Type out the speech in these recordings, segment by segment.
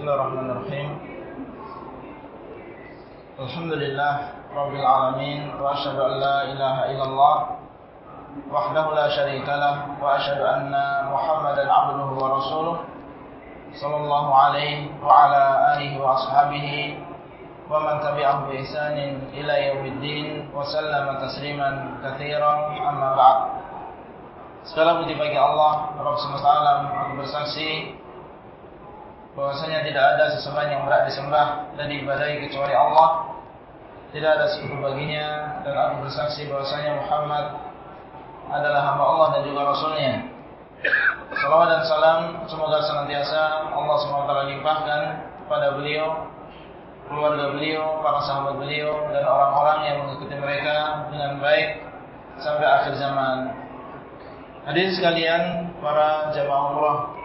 Bismillahirrahmanirrahim. Alhamdulillah Rabbil Alamin Wa ashadu an la ilaha illallah Wahdahu la syarikalah Wa ashadu anna Muhammadan abduhu wa rasuluh Sallallahu alaihi Wa ala alihi wa ashabihi Wa man tabi'ahu bi ihsanin Ila yawmiddin Wa sallama tasliman kathiran Amma ba'd. Segala puji bagi Allah Rabb SWT Aku bersaksi bahwasanya tidak ada sesembahan yang berat disembah dan diibadahi kecuali Allah. Tidak ada sekutu baginya dan aku bersaksi bahwasanya Muhammad adalah hamba Allah dan juga Rasulnya. Salawat dan salam semoga senantiasa Allah SWT limpahkan pada beliau, keluarga beliau, para sahabat beliau, dan orang-orang yang mengikuti mereka dengan baik sampai akhir zaman. Hadirin sekalian, para jamaah umrah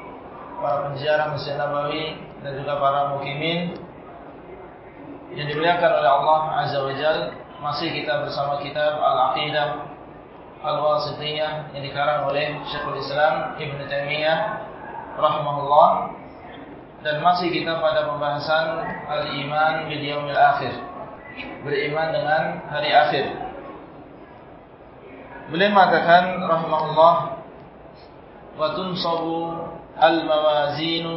para penziarah Masjid Nabawi dan juga para mukimin yang dimuliakan oleh Allah Azza wa Jal. Masih kita bersama kitab Al-Aqidah Al-Wasitiyah yang dikarang oleh Syekhul Islam Ibn Taimiyah rahimahullah. Dan masih kita pada pembahasan al-iman bil yaumil akhir beriman dengan hari akhir. Beliau mengatakan rahimahullah wa tunsabu الموازين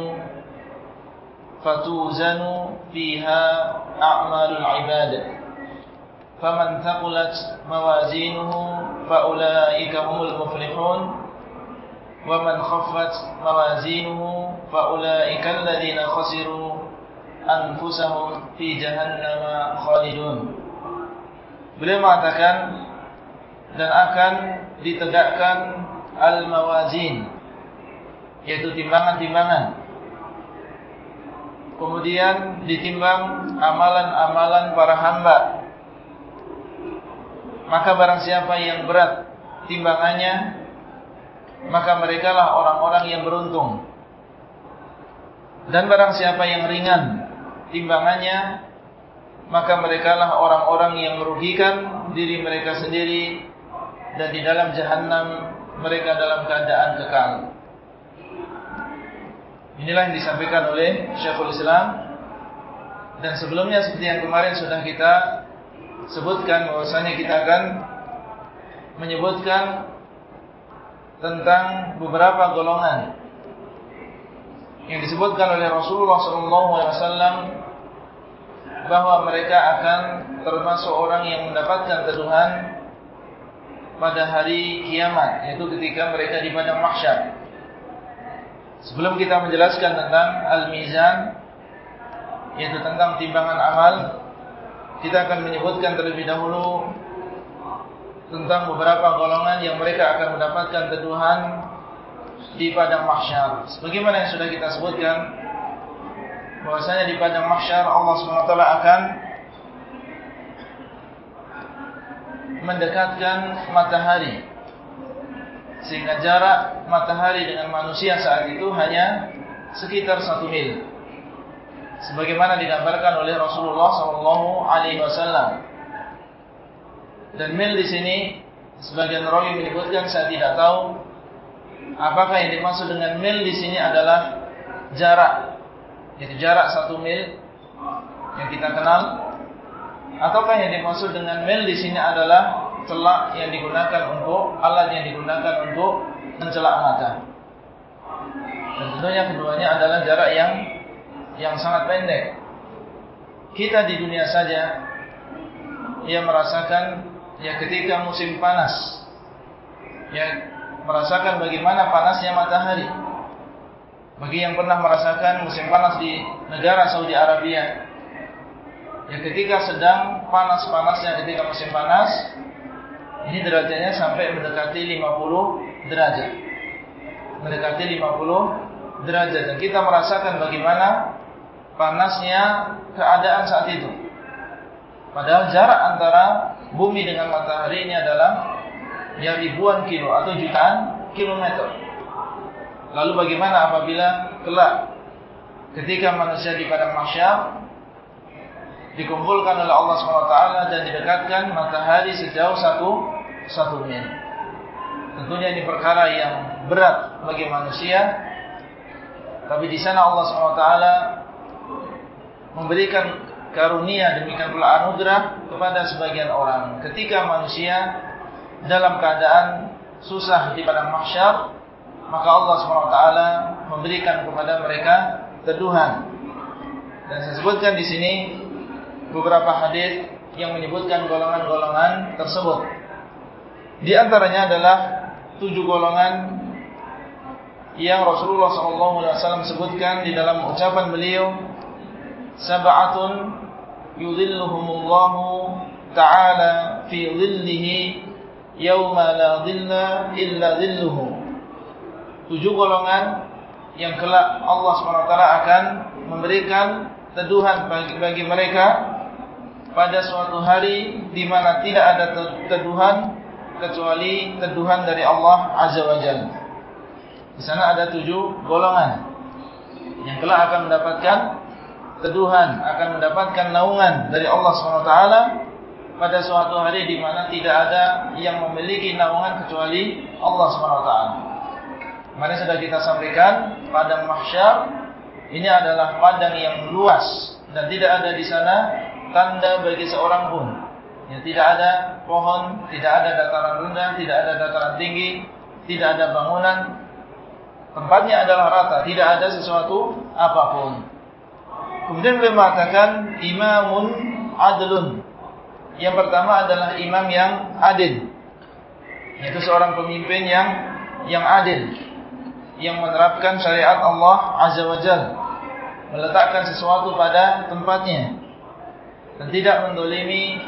فتوزن فيها أعمال العباد. فمن ثقلت موازينه فأولئك هم المفلحون. ومن خفت موازينه فأولئك الذين خسروا أنفسهم في جهنم خالدون. Beliau mengatakan dan akan ditegakkan al-mawazin. Yaitu timbangan-timbangan. Kemudian ditimbang amalan-amalan para hamba. Maka barang siapa yang berat timbangannya, maka mereka lah orang-orang yang beruntung. Dan barang siapa yang ringan timbangannya, maka mereka lah orang-orang yang merugikan diri mereka sendiri dan di dalam jahanam mereka dalam keadaan kekal. Inilah yang disampaikan oleh Syekhul Islam dan sebelumnya seperti yang kemarin sudah kita sebutkan bahwasanya kita akan menyebutkan tentang beberapa golongan yang disebutkan oleh Rasulullah SAW bahwa mereka akan termasuk orang yang mendapatkan teduhan pada hari kiamat yaitu ketika mereka di padang mahsyar. Sebelum kita menjelaskan tentang al-mizan yaitu tentang timbangan amal, kita akan menyebutkan terlebih dahulu tentang beberapa golongan yang mereka akan mendapatkan teduhan di padang mahsyar. Sebagaimana yang sudah kita sebutkan bahwasanya di padang mahsyar Allah SWT akan mendekatkan matahari sehingga jarak matahari dengan manusia saat itu hanya sekitar satu mil. Sebagaimana digambarkan oleh Rasulullah Sallallahu Alaihi Wasallam. Dan mil di sini sebagian rawi menyebutkan saya tidak tahu apakah yang dimaksud dengan mil di sini adalah jarak, yaitu jarak satu mil yang kita kenal, ataukah yang dimaksud dengan mil di sini adalah celak yang digunakan untuk alat yang digunakan untuk mencelak mata. Dan tentunya keduanya adalah jarak yang yang sangat pendek. Kita di dunia saja yang merasakan ya ketika musim panas ya merasakan bagaimana panasnya matahari. Bagi yang pernah merasakan musim panas di negara Saudi Arabia, ya ketika sedang panas-panasnya ketika musim panas, ini derajatnya sampai mendekati 50 derajat. Mendekati 50 derajat. Dan kita merasakan bagaimana panasnya keadaan saat itu. Padahal jarak antara bumi dengan matahari ini adalah ya ribuan kilo atau jutaan kilometer. Lalu bagaimana apabila kelak ketika manusia di padang mahsyar dikumpulkan oleh Allah SWT dan didekatkan matahari sejauh satu satu mil. Tentunya ini perkara yang berat bagi manusia. Tapi di sana Allah SWT memberikan karunia demikian pula anugerah kepada sebagian orang. Ketika manusia dalam keadaan susah di padang mahsyar, maka Allah SWT memberikan kepada mereka teduhan. Dan saya sebutkan di sini beberapa hadis yang menyebutkan golongan-golongan tersebut. Di antaranya adalah tujuh golongan yang Rasulullah SAW sebutkan di dalam ucapan beliau sab'atun yudhilluhumullahu ta'ala fi dhillihi yawma la dhilla illa dhilluhu tujuh golongan yang kelak Allah SWT akan memberikan teduhan bagi, bagi mereka pada suatu hari di mana tidak ada teduhan kecuali teduhan dari Allah Azza wa Jalla. Di sana ada tujuh golongan yang kelak akan mendapatkan teduhan, akan mendapatkan naungan dari Allah SWT pada suatu hari di mana tidak ada yang memiliki naungan kecuali Allah SWT. Kemarin sudah kita sampaikan padang mahsyar ini adalah padang yang luas dan tidak ada di sana tanda bagi seorang pun. Ya, tidak ada pohon, tidak ada dataran rendah, tidak ada dataran tinggi, tidak ada bangunan, Tempatnya adalah rata, tidak ada sesuatu apa pun. Kemudian beliau mengatakan imamun adlun. Yang pertama adalah imam yang adil. Yaitu seorang pemimpin yang yang adil. Yang menerapkan syariat Allah Azza wa. Meletakkan sesuatu pada tempatnya. Dan tidak mendolimi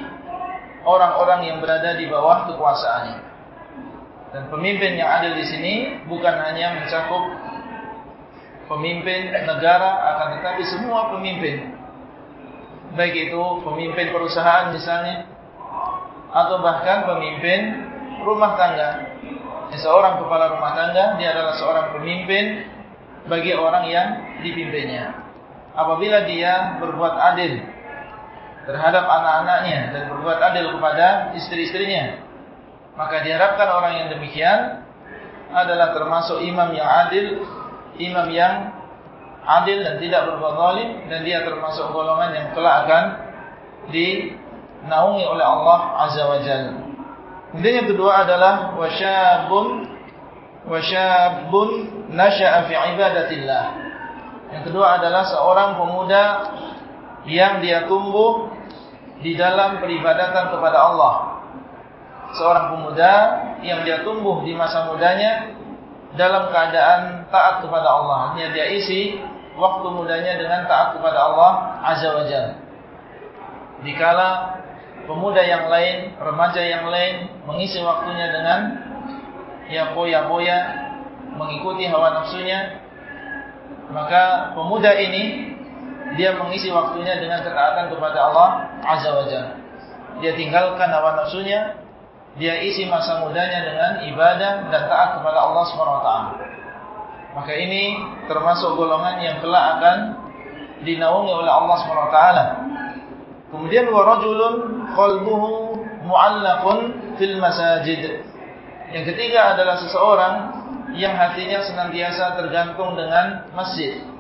orang-orang yang berada di bawah kekuasaannya. Dan pemimpin yang ada di sini bukan hanya mencakup pemimpin negara, akan tetapi semua pemimpin. Baik itu pemimpin perusahaan misalnya, atau bahkan pemimpin rumah tangga. Seorang kepala rumah tangga, dia adalah seorang pemimpin bagi orang yang dipimpinnya. Apabila dia berbuat adil terhadap anak-anaknya dan berbuat adil kepada istri-istrinya, maka diharapkan orang yang demikian adalah termasuk imam yang adil, imam yang adil dan tidak berbuat zalim dan dia termasuk golongan yang kelak akan dinaungi oleh Allah Azza wa Jalla. Kemudian yang kedua adalah wasyabun wasyabun nasya'a fi ibadatillah. Yang kedua adalah seorang pemuda yang dia tumbuh di dalam peribadatan kepada Allah seorang pemuda yang dia tumbuh di masa mudanya dalam keadaan taat kepada Allah. Artinya dia isi waktu mudanya dengan taat kepada Allah Azza wa Jalla. Dikala pemuda yang lain, remaja yang lain mengisi waktunya dengan ya poya-poya, mengikuti hawa nafsunya, maka pemuda ini dia mengisi waktunya dengan ketaatan kepada Allah Azza wa Jalla. Dia tinggalkan hawa nafsunya, dia isi masa mudanya dengan ibadah dan taat kepada Allah SWT. Maka ini termasuk golongan yang kelak akan dinaungi oleh Allah SWT. Kemudian warajulun qalbuhu mu'allaqun fil masajid. Yang ketiga adalah seseorang yang hatinya senantiasa tergantung dengan masjid.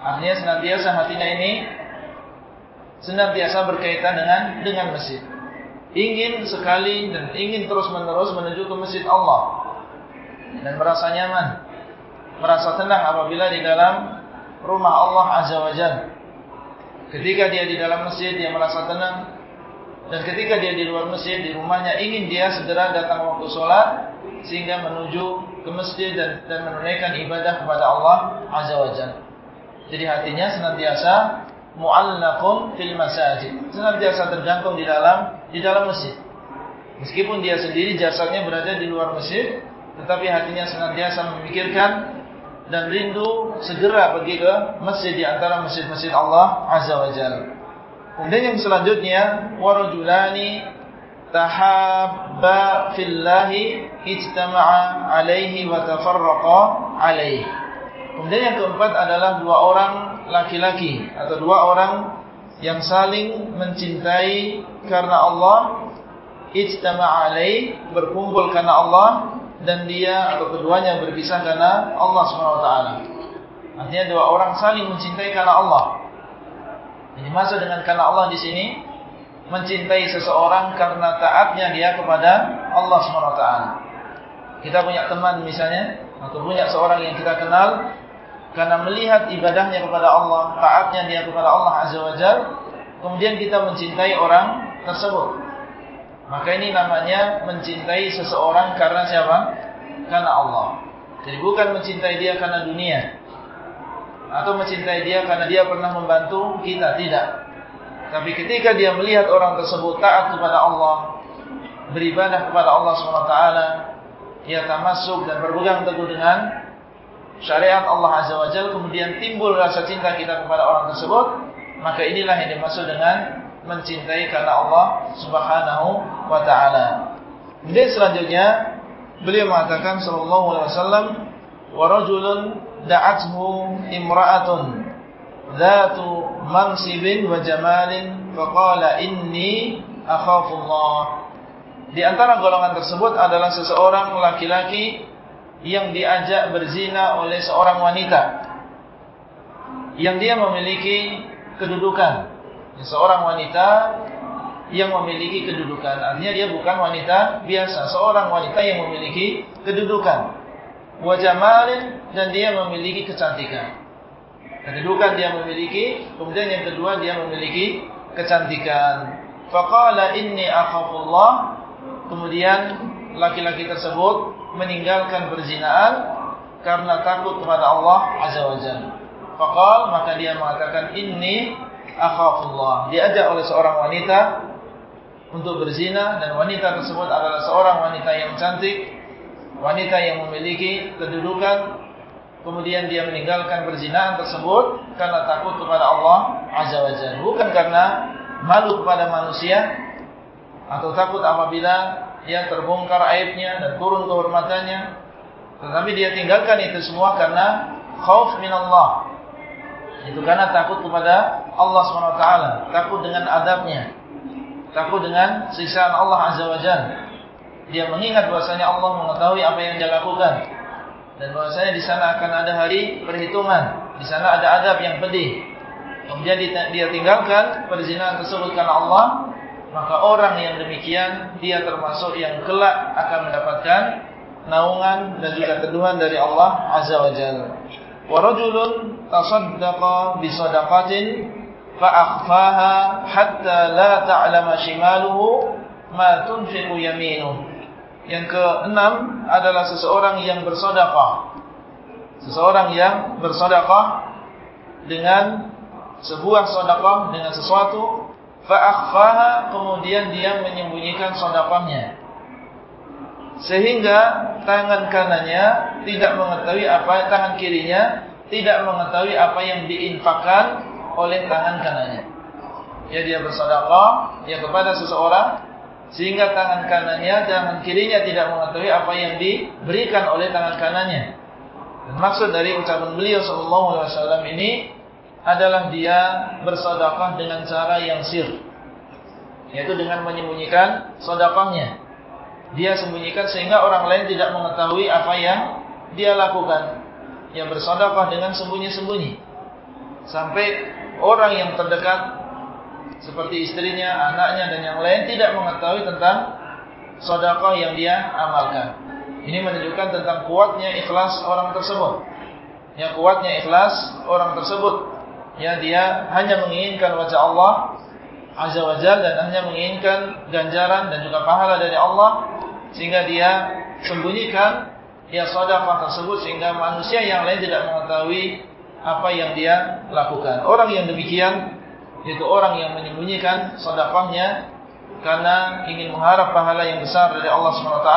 Artinya senantiasa hatinya ini senantiasa berkaitan dengan dengan masjid ingin sekali dan ingin terus-menerus menuju ke masjid Allah dan merasa nyaman, merasa tenang apabila di dalam rumah Allah Azza wa. Ketika dia di dalam masjid dia merasa tenang dan ketika dia di luar masjid di rumahnya ingin dia segera datang waktu sholat sehingga menuju ke masjid dan, dan menunaikan ibadah kepada Allah Azza wa. Jadi hatinya senantiasa mu'allaqun fil masajid. Senantiasa tergantung di dalam di dalam masjid. Meskipun dia sendiri jasadnya berada di luar masjid, tetapi hatinya senantiasa memikirkan dan rindu segera pergi ke masjid di antara masjid-masjid Allah Azza wa Jalla. Kemudian yang selanjutnya warajulani tahabba fillahi ijtama'a alaihi wa tafarraqa alaihi. Kemudian yang keempat adalah dua orang laki-laki atau dua orang yang saling mencintai karena Allah ijtama' alaih berkumpul karena Allah dan dia atau keduanya berpisah karena Allah taala. Artinya dua orang saling mencintai karena Allah. Ini masuk dengan karena Allah di sini mencintai seseorang karena taatnya dia kepada Allah SWT. Kita punya teman misalnya, atau punya seorang yang kita kenal, karena melihat ibadahnya kepada Allah, taatnya dia kepada Allah Azza wa Jal, kemudian kita mencintai orang tersebut. Maka ini namanya mencintai seseorang karena siapa? Karena Allah. Jadi bukan mencintai dia karena dunia. Atau mencintai dia karena dia pernah membantu kita, tidak. Tapi ketika dia melihat orang tersebut taat kepada Allah, beribadah kepada Allah SWT, ia termasuk dan berpegang teguh dengan syariat Allah Azza wa Jalla, kemudian timbul rasa cinta kita kepada orang tersebut, maka inilah yang dimaksud dengan mencintai karena Allah Subhanahu wa taala. Kemudian selanjutnya beliau mengatakan sallallahu alaihi wasallam wa rajulun da'athu imra'atun Zatu mansibin wa jamalin faqala inni akhafullah. Di antara golongan tersebut adalah seseorang laki-laki yang diajak berzina oleh seorang wanita yang dia memiliki kedudukan. Seorang wanita yang memiliki kedudukan. Artinya dia bukan wanita biasa, seorang wanita yang memiliki kedudukan. Wajamalin dan dia memiliki kecantikan. Kedudukan dia memiliki, kemudian yang kedua dia memiliki kecantikan. Faqala inni akhafullah. Kemudian laki-laki tersebut meninggalkan perzinaan karena takut kepada Allah Azza wa Jalla. Faqal maka dia mengatakan inni akhafullah. Diajak oleh seorang wanita untuk berzina dan wanita tersebut adalah seorang wanita yang cantik, wanita yang memiliki kedudukan kemudian dia meninggalkan perzinahan tersebut karena takut kepada Allah Azza wa Jalla. Bukan karena malu kepada manusia atau takut apabila yang terbongkar aibnya dan turun kehormatannya. Tetapi dia tinggalkan itu semua karena khauf min Allah. Itu karena takut kepada Allah SWT. Takut dengan adabnya. Takut dengan siksaan Allah Azza wa Jalla. Dia mengingat bahasanya Allah mengetahui apa yang dia lakukan dan bahwasanya di sana akan ada hari perhitungan, di sana ada adab yang pedih. Kemudian dia tinggalkan perzinahan tersebut karena Allah, maka orang yang demikian dia termasuk yang kelak akan mendapatkan naungan dan juga teduhan dari Allah Azza wa Jalla. Wa rajulun tasaddaqa bi sadaqatin fa akhfaha hatta la ta'lama shimaluhu ma tunfiqu yaminuhu. Yang keenam adalah seseorang yang bersedekah. Seseorang yang bersedekah dengan sebuah sedekah dengan sesuatu fa'akhfaha kemudian dia menyembunyikan sedekahnya. Sehingga tangan kanannya tidak mengetahui apa tangan kirinya tidak mengetahui apa yang diinfakkan oleh tangan kanannya. Ya dia bersedekah ya kepada seseorang sehingga tangan kanannya tangan kirinya tidak mengetahui apa yang diberikan oleh tangan kanannya. Dan maksud dari ucapan beliau sallallahu alaihi wasallam ini adalah dia bersedekah dengan cara yang sir. Yaitu dengan menyembunyikan sedekahnya. Dia sembunyikan sehingga orang lain tidak mengetahui apa yang dia lakukan. Yang bersedekah dengan sembunyi-sembunyi. Sampai orang yang terdekat seperti istrinya, anaknya dan yang lain tidak mengetahui tentang sedekah yang dia amalkan. Ini menunjukkan tentang kuatnya ikhlas orang tersebut. Yang kuatnya ikhlas orang tersebut. Ya dia hanya menginginkan wajah Allah Azza wa Jalla dan hanya menginginkan ganjaran dan juga pahala dari Allah sehingga dia sembunyikan ya sedekah tersebut sehingga manusia yang lain tidak mengetahui apa yang dia lakukan. Orang yang demikian yaitu orang yang menyembunyikan sedekahnya karena ingin mengharap pahala yang besar dari Allah SWT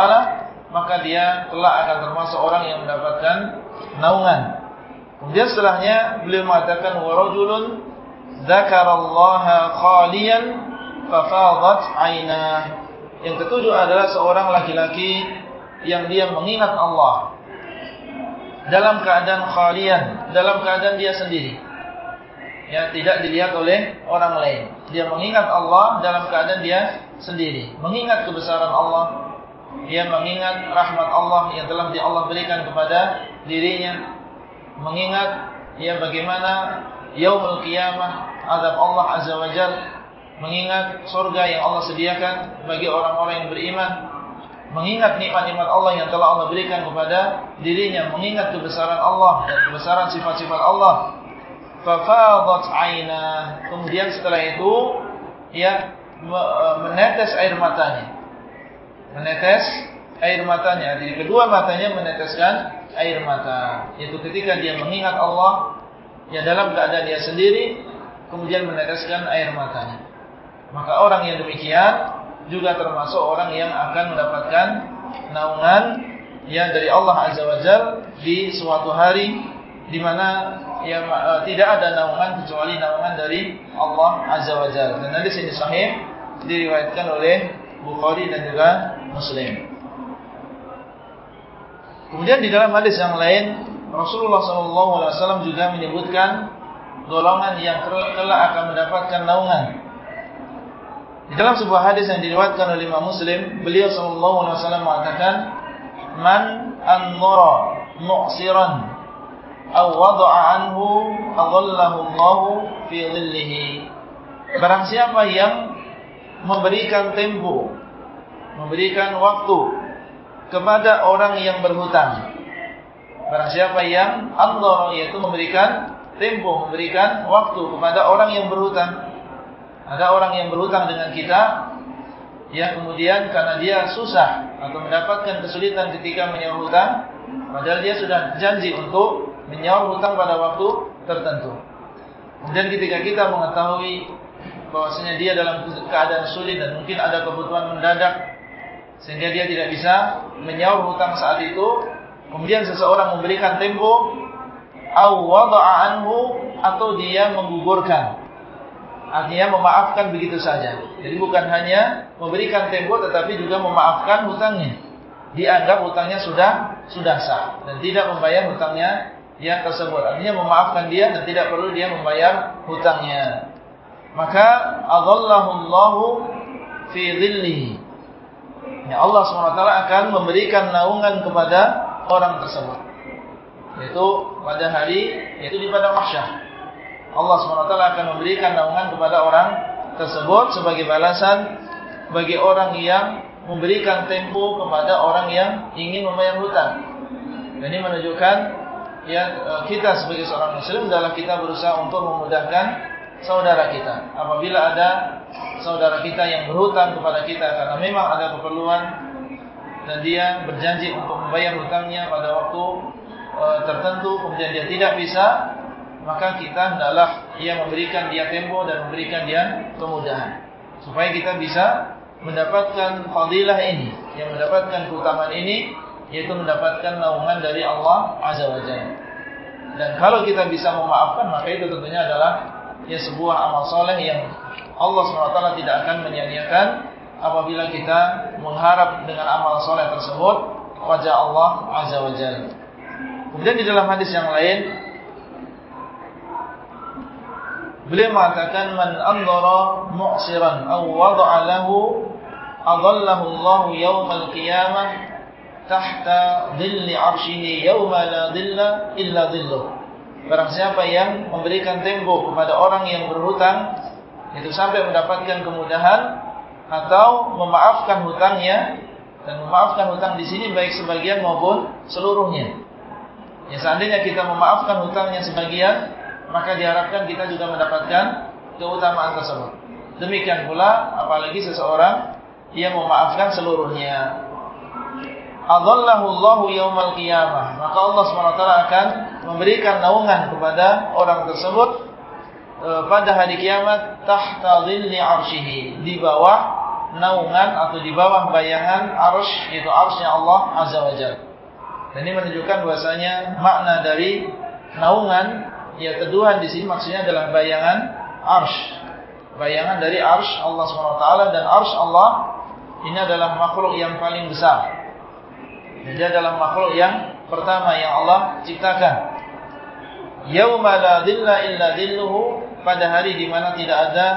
maka dia telah akan termasuk orang yang mendapatkan naungan kemudian setelahnya beliau mengatakan warajulun dzakarallaha khaliyan fafadat ainah yang ketujuh adalah seorang laki-laki yang dia mengingat Allah dalam keadaan khalian dalam keadaan dia sendiri. Ya tidak dilihat oleh orang lain. Dia mengingat Allah dalam keadaan dia sendiri, mengingat kebesaran Allah, dia mengingat rahmat Allah yang telah di Allah berikan kepada dirinya, mengingat ya bagaimana yaumul qiyamah, azab Allah azza wajal, mengingat surga yang Allah sediakan bagi orang-orang yang beriman, mengingat nikmat-nikmat Allah yang telah Allah berikan kepada dirinya, mengingat kebesaran Allah dan kebesaran sifat-sifat Allah. Fafadat aina. Kemudian setelah itu ya menetes air matanya. Menetes air matanya. Jadi kedua matanya meneteskan air mata. Itu ketika dia mengingat Allah ya dalam keadaan dia sendiri kemudian meneteskan air matanya. Maka orang yang demikian juga termasuk orang yang akan mendapatkan naungan yang dari Allah Azza wa Jal di suatu hari di mana ya tidak ada naungan kecuali naungan dari Allah Azza wa Jal. Dan hadis ini sahih diriwayatkan oleh Bukhari dan juga Muslim. Kemudian di dalam hadis yang lain Rasulullah SAW juga menyebutkan golongan yang kelak akan mendapatkan naungan di dalam sebuah hadis yang diriwayatkan oleh Imam Muslim, beliau wasallam mengatakan, "Man an-nura mu'siran aw wada'a anhu adallahu Allah fi dhillihi." Barang siapa yang memberikan tempo, memberikan waktu kepada orang yang berhutang. Barang siapa yang Allah yaitu memberikan tempo, memberikan waktu kepada orang yang berhutang ada orang yang berhutang dengan kita yang kemudian karena dia susah atau mendapatkan kesulitan ketika menyaur hutang, padahal dia sudah janji untuk menyaur hutang pada waktu tertentu. Kemudian ketika kita mengetahui bahwasanya dia dalam keadaan sulit dan mungkin ada kebutuhan mendadak sehingga dia tidak bisa menyaur hutang saat itu, kemudian seseorang memberikan tempo anhu atau dia menggugurkan Artinya memaafkan begitu saja. Jadi bukan hanya memberikan tempo tetapi juga memaafkan hutangnya. Dianggap hutangnya sudah sudah sah dan tidak membayar hutangnya yang tersebut. Artinya memaafkan dia dan tidak perlu dia membayar hutangnya. Maka Allahu fi dhillihi. Ya Allah SWT akan memberikan naungan kepada orang tersebut. Yaitu pada hari, yaitu di pada mahsyar. Allah SWT akan memberikan naungan kepada orang tersebut sebagai balasan bagi orang yang memberikan tempo kepada orang yang ingin membayar hutang. Dan ini menunjukkan ya kita sebagai seorang muslim adalah kita berusaha untuk memudahkan saudara kita. Apabila ada saudara kita yang berhutang kepada kita karena memang ada keperluan dan dia berjanji untuk membayar hutangnya pada waktu e, tertentu kemudian dia tidak bisa maka kita hendaklah ia memberikan dia tempo dan memberikan dia kemudahan supaya kita bisa mendapatkan fadilah ini yang mendapatkan keutamaan ini yaitu mendapatkan naungan dari Allah azza wajalla dan kalau kita bisa memaafkan maka itu tentunya adalah ya sebuah amal soleh yang Allah SWT tidak akan menyia-nyiakan apabila kita mengharap dengan amal soleh tersebut wajah Allah azza wajalla kemudian di dalam hadis yang lain Beliau mengatakan man andara mu'siran aw wada'a lahu adallahu Allah yaumal qiyamah tahta dhilli 'arsyihi yauma la dhilla illa dhilluh. Barang siapa yang memberikan tempo kepada orang yang berhutang itu sampai mendapatkan kemudahan atau memaafkan hutangnya dan memaafkan hutang di sini baik sebagian maupun seluruhnya. Ya seandainya kita memaafkan hutangnya sebagian maka diharapkan kita juga mendapatkan keutamaan tersebut. Demikian pula apalagi seseorang yang memaafkan seluruhnya. Adallahu Allahu yaumal qiyamah. Maka Allah SWT akan memberikan naungan kepada orang tersebut e, pada hari kiamat tahta dhilli di bawah naungan atau di bawah bayangan arsy yaitu arsy Allah Azza wa Jalla. Dan ini menunjukkan bahwasanya makna dari naungan ya teduhan di sini maksudnya adalah bayangan arsh. Bayangan dari arsh Allah SWT dan arsh Allah ini adalah makhluk yang paling besar. Dan dia adalah makhluk yang pertama yang Allah ciptakan. Yauma la dhilla illa dhilluhu pada hari di mana tidak ada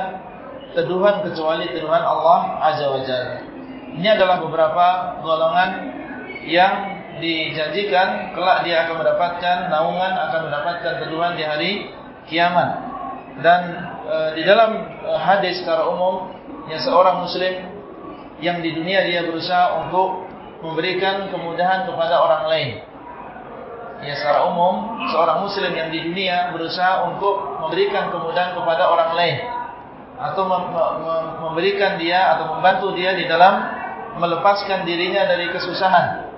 teduhan kecuali teduhan Allah Azza wa Jalla. Ini adalah beberapa golongan yang dijanjikan kelak dia akan mendapatkan naungan, akan mendapatkan teduhan di hari kiamat. Dan e, di dalam e, hadis secara umum yang seorang muslim yang di dunia dia berusaha untuk memberikan kemudahan kepada orang lain. Ya secara umum seorang muslim yang di dunia berusaha untuk memberikan kemudahan kepada orang lain atau memberikan dia atau membantu dia di dalam melepaskan dirinya dari kesusahan.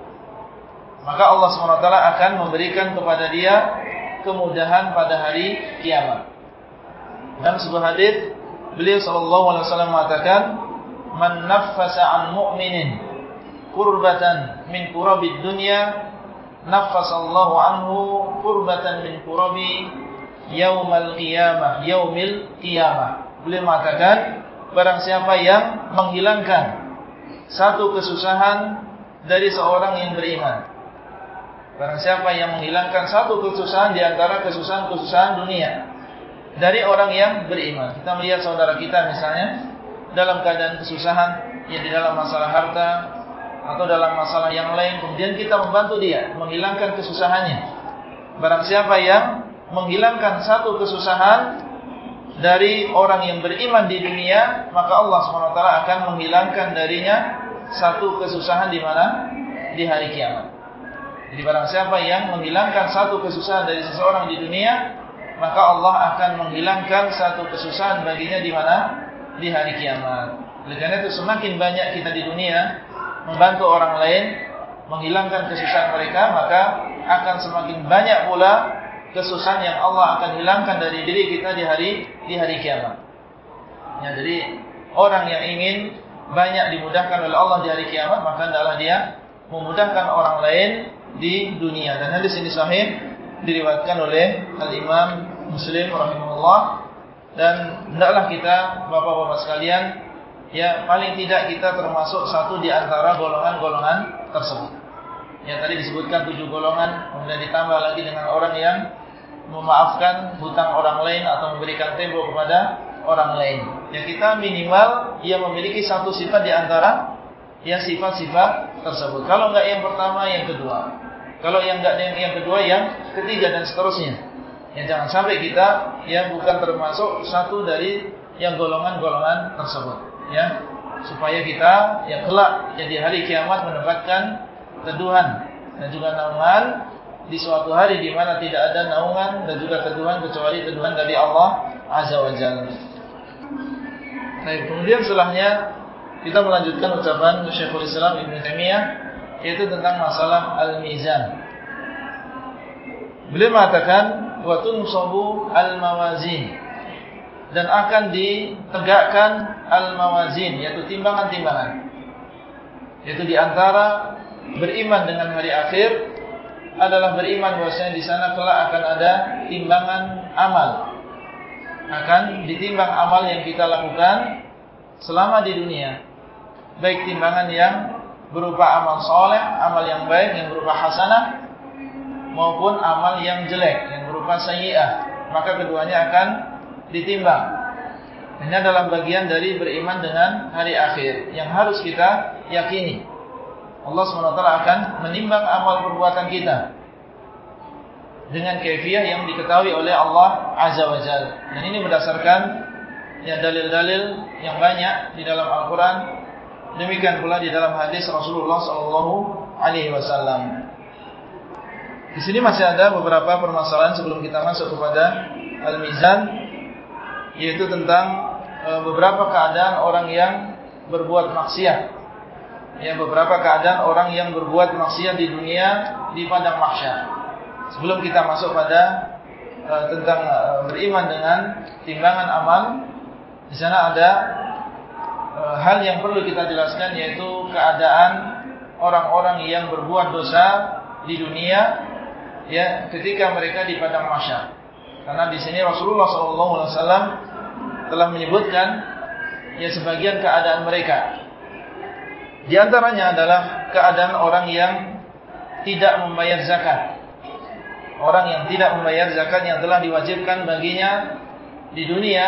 Maka Allah SWT akan memberikan kepada dia kemudahan pada hari kiamat. Dan sebuah hadis beliau sallallahu alaihi wasallam mengatakan, "Man naffasa 'an mu'minin kurbatan min kurabid dunya naffasallahu anhu kurbatan min kurabi yaumal qiyamah yaumil qiyamah. Beliau mengatakan barang siapa yang menghilangkan satu kesusahan dari seorang yang beriman barang siapa yang menghilangkan satu kesusahan di antara kesusahan-kesusahan dunia dari orang yang beriman. Kita melihat saudara kita misalnya dalam keadaan kesusahan ya di dalam masalah harta atau dalam masalah yang lain kemudian kita membantu dia menghilangkan kesusahannya. Barang siapa yang menghilangkan satu kesusahan dari orang yang beriman di dunia maka Allah SWT akan menghilangkan darinya satu kesusahan di mana? Di hari kiamat. Jadi barang siapa yang menghilangkan satu kesusahan dari seseorang di dunia maka Allah akan menghilangkan satu kesusahan baginya di mana? Di hari kiamat. Oleh karena itu semakin banyak kita di dunia membantu orang lain menghilangkan kesusahan mereka maka akan semakin banyak pula kesusahan yang Allah akan hilangkan dari diri kita di hari di hari kiamat. Ya, jadi orang yang ingin banyak dimudahkan oleh Allah di hari kiamat maka adalah dia memudahkan orang lain di dunia dan hadis ini sahih diriwayatkan oleh Al Imam Muslim rahimahullah dan hendaklah kita Bapak-bapak sekalian ya paling tidak kita termasuk satu di antara golongan-golongan tersebut. Yang tadi disebutkan tujuh golongan, kemudian ditambah lagi dengan orang yang memaafkan hutang orang lain atau memberikan tembok kepada orang lain. Yang kita minimal ia memiliki satu sifat di antara ya sifat-sifat tersebut. Kalau enggak yang pertama, yang kedua. Kalau yang enggak yang, yang kedua, yang ketiga dan seterusnya. Yang jangan sampai kita yang bukan termasuk satu dari yang golongan-golongan tersebut ya supaya kita yang kelak jadi hari kiamat mendapatkan teduhan dan juga naungan di suatu hari di mana tidak ada naungan dan juga teduhan kecuali teduhan dari Allah Azza wa Jalla. Kemudian setelahnya kita melanjutkan ucapan Syekhul Islam Ibn Taimiyah yaitu tentang masalah al-mizan. Beliau mengatakan wa tunsabu al-mawazin dan akan ditegakkan al-mawazin yaitu timbangan-timbangan. Yaitu di antara beriman dengan hari akhir adalah beriman bahwasanya di sana kelak akan ada timbangan amal. Akan ditimbang amal yang kita lakukan selama di dunia. Baik timbangan yang berupa amal soleh, amal yang baik yang berupa hasanah maupun amal yang jelek yang berupa sayyi'ah. Maka keduanya akan ditimbang. Ini adalah bagian dari beriman dengan hari akhir yang harus kita yakini. Allah SWT akan menimbang amal perbuatan kita dengan kefiah yang diketahui oleh Allah Azza wa Jalla. Dan ini berdasarkan ya dalil-dalil yang banyak di dalam Al-Quran. Demikian pula di dalam hadis Rasulullah Sallallahu Alaihi Wasallam. Di sini masih ada beberapa permasalahan sebelum kita masuk kepada al-mizan yaitu tentang e, beberapa keadaan orang yang berbuat maksiat. Ya, beberapa keadaan orang yang berbuat maksiat di dunia di padang mahsyar. Sebelum kita masuk pada e, tentang e, beriman dengan timbangan amal, di sana ada e, hal yang perlu kita jelaskan yaitu keadaan orang-orang yang berbuat dosa di dunia ya ketika mereka di padang mahsyar. Karena di sini Rasulullah SAW telah menyebutkan ya sebagian keadaan mereka. Di antaranya adalah keadaan orang yang tidak membayar zakat. Orang yang tidak membayar zakat yang telah diwajibkan baginya di dunia,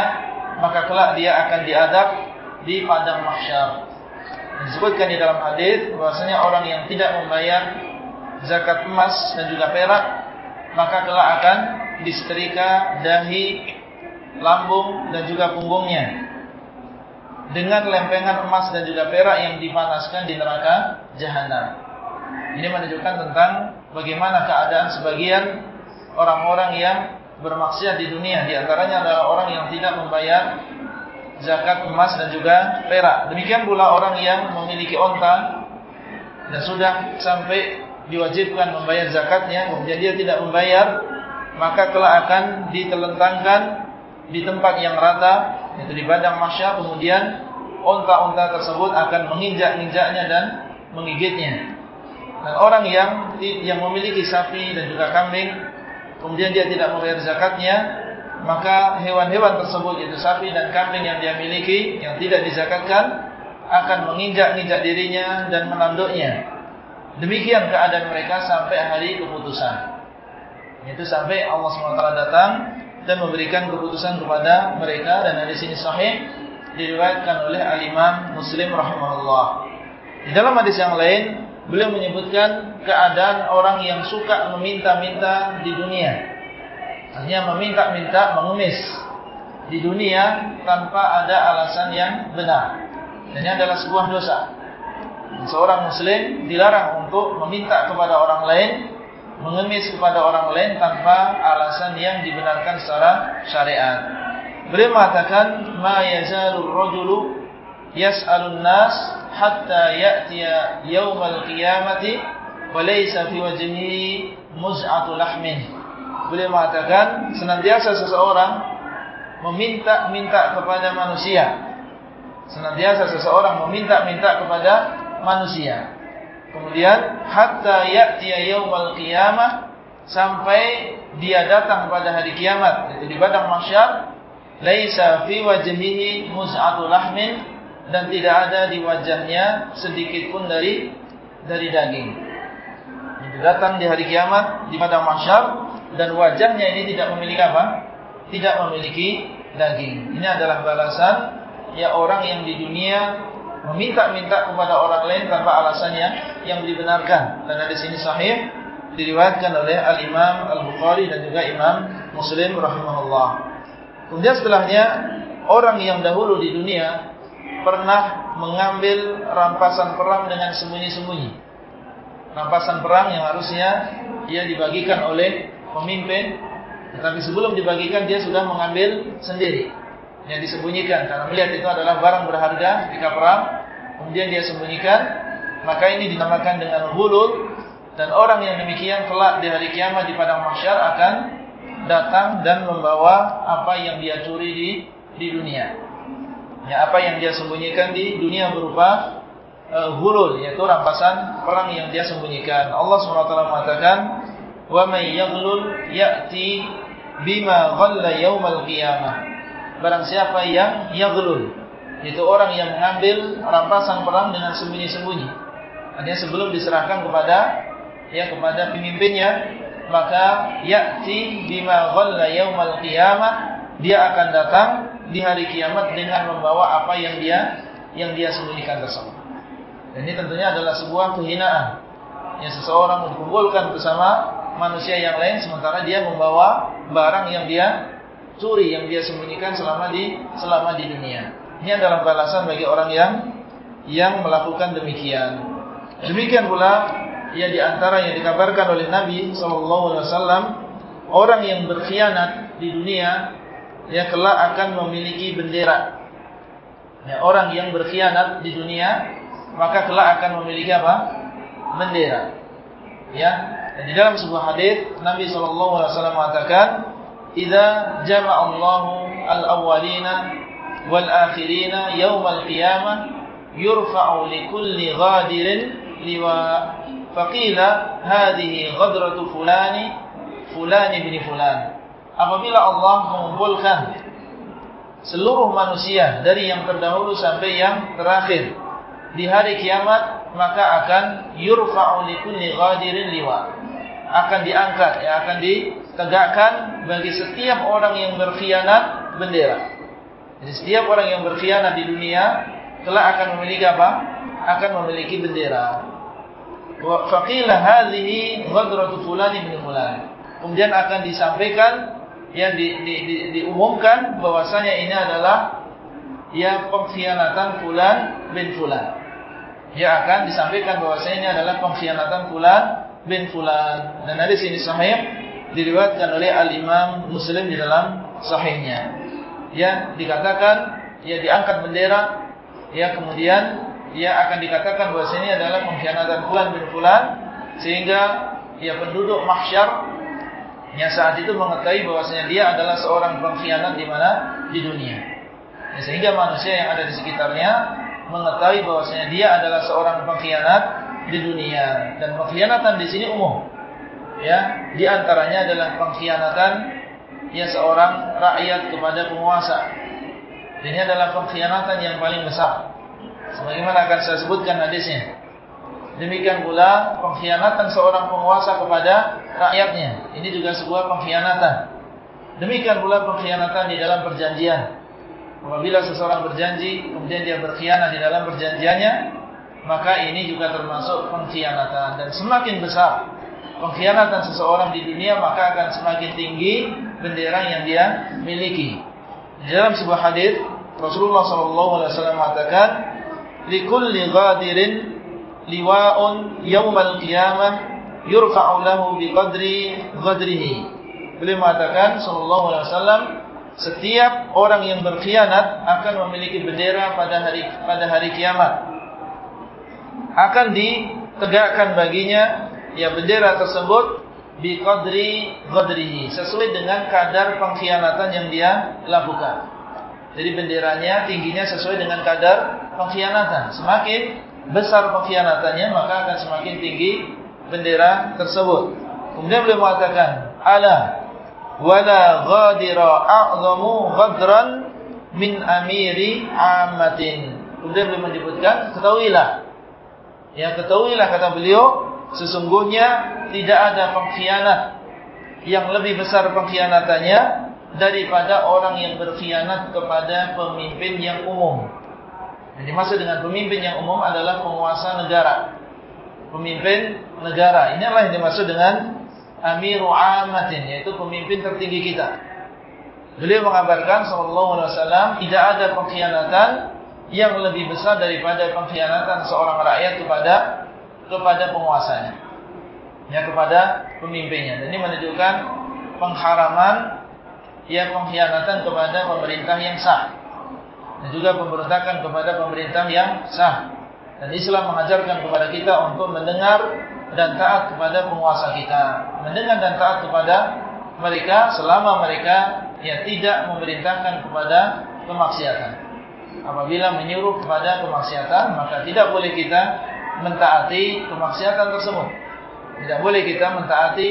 maka kelak dia akan diadab di padang mahsyar. Disebutkan di dalam hadis bahwasanya orang yang tidak membayar zakat emas dan juga perak, maka kelak akan disetrika dahi lambung dan juga punggungnya dengan lempengan emas dan juga perak yang dipanaskan di neraka jahanam. Ini menunjukkan tentang bagaimana keadaan sebagian orang-orang yang bermaksiat di dunia. Di antaranya adalah orang yang tidak membayar zakat emas dan juga perak. Demikian pula orang yang memiliki onta dan sudah sampai diwajibkan membayar zakatnya, kemudian dia tidak membayar, maka kelak akan ditelentangkan di tempat yang rata, yaitu di padang mahsyar, kemudian onta-onta tersebut akan menginjak-injaknya dan menggigitnya. Dan orang yang yang memiliki sapi dan juga kambing, kemudian dia tidak membayar zakatnya, maka hewan-hewan tersebut yaitu sapi dan kambing yang dia miliki yang tidak dizakatkan akan menginjak-injak dirinya dan menanduknya. Demikian keadaan mereka sampai hari keputusan. Itu sampai Allah SWT datang dan memberikan keputusan kepada mereka dan hadis ini sahih diriwayatkan oleh al-Imam Muslim rahimahullah. Di dalam hadis yang lain beliau menyebutkan keadaan orang yang suka meminta-minta di dunia. Artinya meminta-minta mengemis di dunia tanpa ada alasan yang benar. Dan ini adalah sebuah dosa. Seorang muslim dilarang untuk meminta kepada orang lain, mengemis kepada orang lain tanpa alasan yang dibenarkan secara syariat. Beliau mengatakan, "Ma yazalur rajulu yas'alun nas hatta ya'tiya yaumal qiyamati wa laysa fi wajhihi muz'atu lahmin." Beliau mengatakan, senantiasa seseorang meminta-minta kepada manusia. Senantiasa seseorang meminta-minta kepada manusia. Kemudian hatta ya'tiya yaumal qiyamah sampai dia datang pada hari kiamat itu di padang mahsyar laisa fi wajhihi muz'atu lahmin dan tidak ada di wajahnya sedikit pun dari dari daging. Itu datang di hari kiamat di padang mahsyar dan wajahnya ini tidak memiliki apa? Tidak memiliki daging. Ini adalah balasan ya orang yang di dunia meminta-minta kepada orang lain tanpa alasannya yang dibenarkan. Dan di sini sahih diriwayatkan oleh Al Imam Al Bukhari dan juga Imam Muslim rahimahullah. Kemudian setelahnya orang yang dahulu di dunia pernah mengambil rampasan perang dengan sembunyi-sembunyi. Rampasan perang yang harusnya dia dibagikan oleh pemimpin, tetapi sebelum dibagikan dia sudah mengambil sendiri yang disembunyikan. Karena melihat itu adalah barang berharga ketika perang kemudian dia sembunyikan maka ini dinamakan dengan hulul dan orang yang demikian kelak di hari kiamat di padang mahsyar akan datang dan membawa apa yang dia curi di di dunia. Ya apa yang dia sembunyikan di dunia berupa uh, hulul yaitu rampasan perang yang dia sembunyikan. Allah SWT mengatakan wa may yaghlul ya'ti bima ghalla yaumal qiyamah barang siapa yang yaghlul itu orang yang mengambil rampasan perang dengan sembunyi-sembunyi. Artinya sebelum diserahkan kepada ya kepada pemimpinnya maka ya'ti bima ghalla yaumal qiyamah dia akan datang di hari kiamat dengan membawa apa yang dia yang dia sembunyikan tersebut. Dan ini tentunya adalah sebuah kehinaan. Yang seseorang mengumpulkan bersama manusia yang lain sementara dia membawa barang yang dia curi yang dia sembunyikan selama di selama di dunia. Ini adalah balasan bagi orang yang yang melakukan demikian. Demikian pula ya di antara yang dikabarkan oleh Nabi wasallam orang yang berkhianat di dunia ya kelak akan memiliki bendera. Ya, orang yang berkhianat di dunia maka kelak akan memiliki apa? Bendera. Ya, dan di dalam sebuah hadis Nabi wasallam mengatakan إذا جمع الله الأولين والآخرين يوم القيامة يرفع لكل غادر لواء فقيل هذه غدرة فلان فلان بن فلان. Apabila Allah mengumpulkan seluruh manusia dari yang terdahulu sampai yang terakhir di hari kiamat maka akan yurfa'u likulli ghadirin liwa. Akan diangkat ya akan di ditegakkan bagi setiap orang yang berkhianat bendera. Jadi setiap orang yang berkhianat di dunia telah akan memiliki apa? Akan memiliki bendera. Faqila hadhihi ghadratu fulan bin fulan. Kemudian akan disampaikan yang di, di, di, diumumkan bahwasanya ini adalah ya pengkhianatan fulan bin fulan. Ya akan disampaikan bahwasanya ini adalah pengkhianatan fulan bin fulan. Dan hadis ini sahih diriwayatkan oleh Al-Imam Muslim di dalam sahihnya. Ya dikatakan ya diangkat bendera ya kemudian ya akan dikatakan bahwa ini adalah pengkhianatan fulan bin fulan sehingga ya penduduk mahsyar yang saat itu mengetahui bahwasanya dia adalah seorang pengkhianat di mana di dunia. Ya, sehingga manusia yang ada di sekitarnya mengetahui bahwasanya dia adalah seorang pengkhianat di dunia dan pengkhianatan di sini umum. Ya, di antaranya adalah pengkhianatan ya seorang rakyat kepada penguasa. Ini adalah pengkhianatan yang paling besar. Sebagaimana akan saya sebutkan hadisnya. Demikian pula pengkhianatan seorang penguasa kepada rakyatnya. Ini juga sebuah pengkhianatan. Demikian pula pengkhianatan di dalam perjanjian. Apabila seseorang berjanji, kemudian dia berkhianat di dalam perjanjiannya, maka ini juga termasuk pengkhianatan. Dan semakin besar pengkhianatan seseorang di dunia, maka akan semakin tinggi bendera yang dia miliki. Di dalam sebuah hadis Rasulullah SAW mengatakan, "Likulli ghadirin liwa'un yawmal qiyamah yurfa'u lahu biqadri ghadrihi. Beliau mengatakan sallallahu alaihi wasallam setiap orang yang berkhianat akan memiliki bendera pada hari pada hari kiamat. Akan ditegakkan baginya ya bendera tersebut biqadri ghadrihi sesuai dengan kadar pengkhianatan yang dia lakukan. Jadi benderanya tingginya sesuai dengan kadar pengkhianatan. Semakin besar pengkhianatannya maka akan semakin tinggi bendera tersebut. Kemudian beliau mengatakan, "Ala wala ghadira a'zamu ghadran min amiri ammatin." Kemudian beliau menyebutkan, "Ketahuilah." Ya, ketahuilah kata beliau, sesungguhnya tidak ada pengkhianat yang lebih besar pengkhianatannya daripada orang yang berkhianat kepada pemimpin yang umum. Yang dimaksud dengan pemimpin yang umum adalah penguasa negara. Pemimpin negara. Ini adalah yang dimaksud dengan Amiru Amatin, yaitu pemimpin tertinggi kita. Beliau mengabarkan sallallahu alaihi wasallam tidak ada pengkhianatan yang lebih besar daripada pengkhianatan seorang rakyat kepada kepada penguasanya. Ya kepada pemimpinnya. Dan ini menunjukkan pengharaman yang pengkhianatan kepada pemerintah yang sah dan juga pemberontakan kepada pemerintah yang sah. Dan Islam mengajarkan kepada kita untuk mendengar dan taat kepada penguasa kita. Mendengar dan taat kepada mereka selama mereka yang tidak memerintahkan kepada kemaksiatan. Apabila menyuruh kepada kemaksiatan, maka tidak boleh kita mentaati kemaksiatan tersebut. Tidak boleh kita mentaati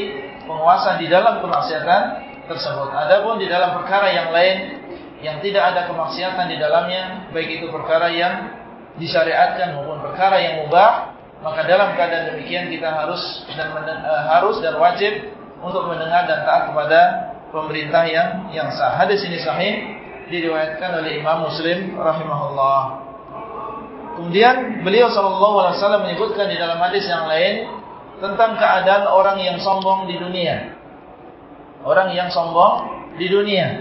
penguasa di dalam kemaksiatan tersebut. Adapun di dalam perkara yang lain yang tidak ada kemaksiatan di dalamnya, baik itu perkara yang disyariatkan maupun perkara yang mubah, maka dalam keadaan demikian kita harus dan uh, harus dan wajib untuk mendengar dan taat kepada pemerintah yang yang sah. Hadis ini sahih diriwayatkan oleh Imam Muslim rahimahullah. Kemudian beliau wasallam menyebutkan di dalam hadis yang lain tentang keadaan orang yang sombong di dunia. Orang yang sombong di dunia.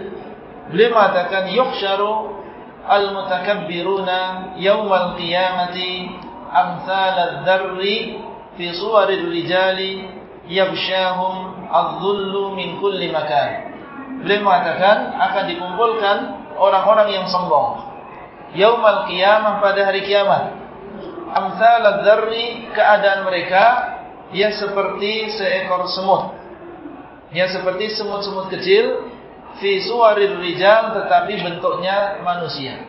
Beliau mengatakan yuhsyaru al-mutakabbiruna yaumal qiyamati amsal adh-dharri fi suwaril rijali yabshahum adh-dhullu min kulli makan. Beliau mengatakan akan dikumpulkan orang-orang yang sombong. Yaumal qiyamah pada hari kiamat. Amsal adh-dharri keadaan mereka yang seperti seekor semut. Yang seperti semut-semut kecil fi suwarir rijal tetapi bentuknya manusia.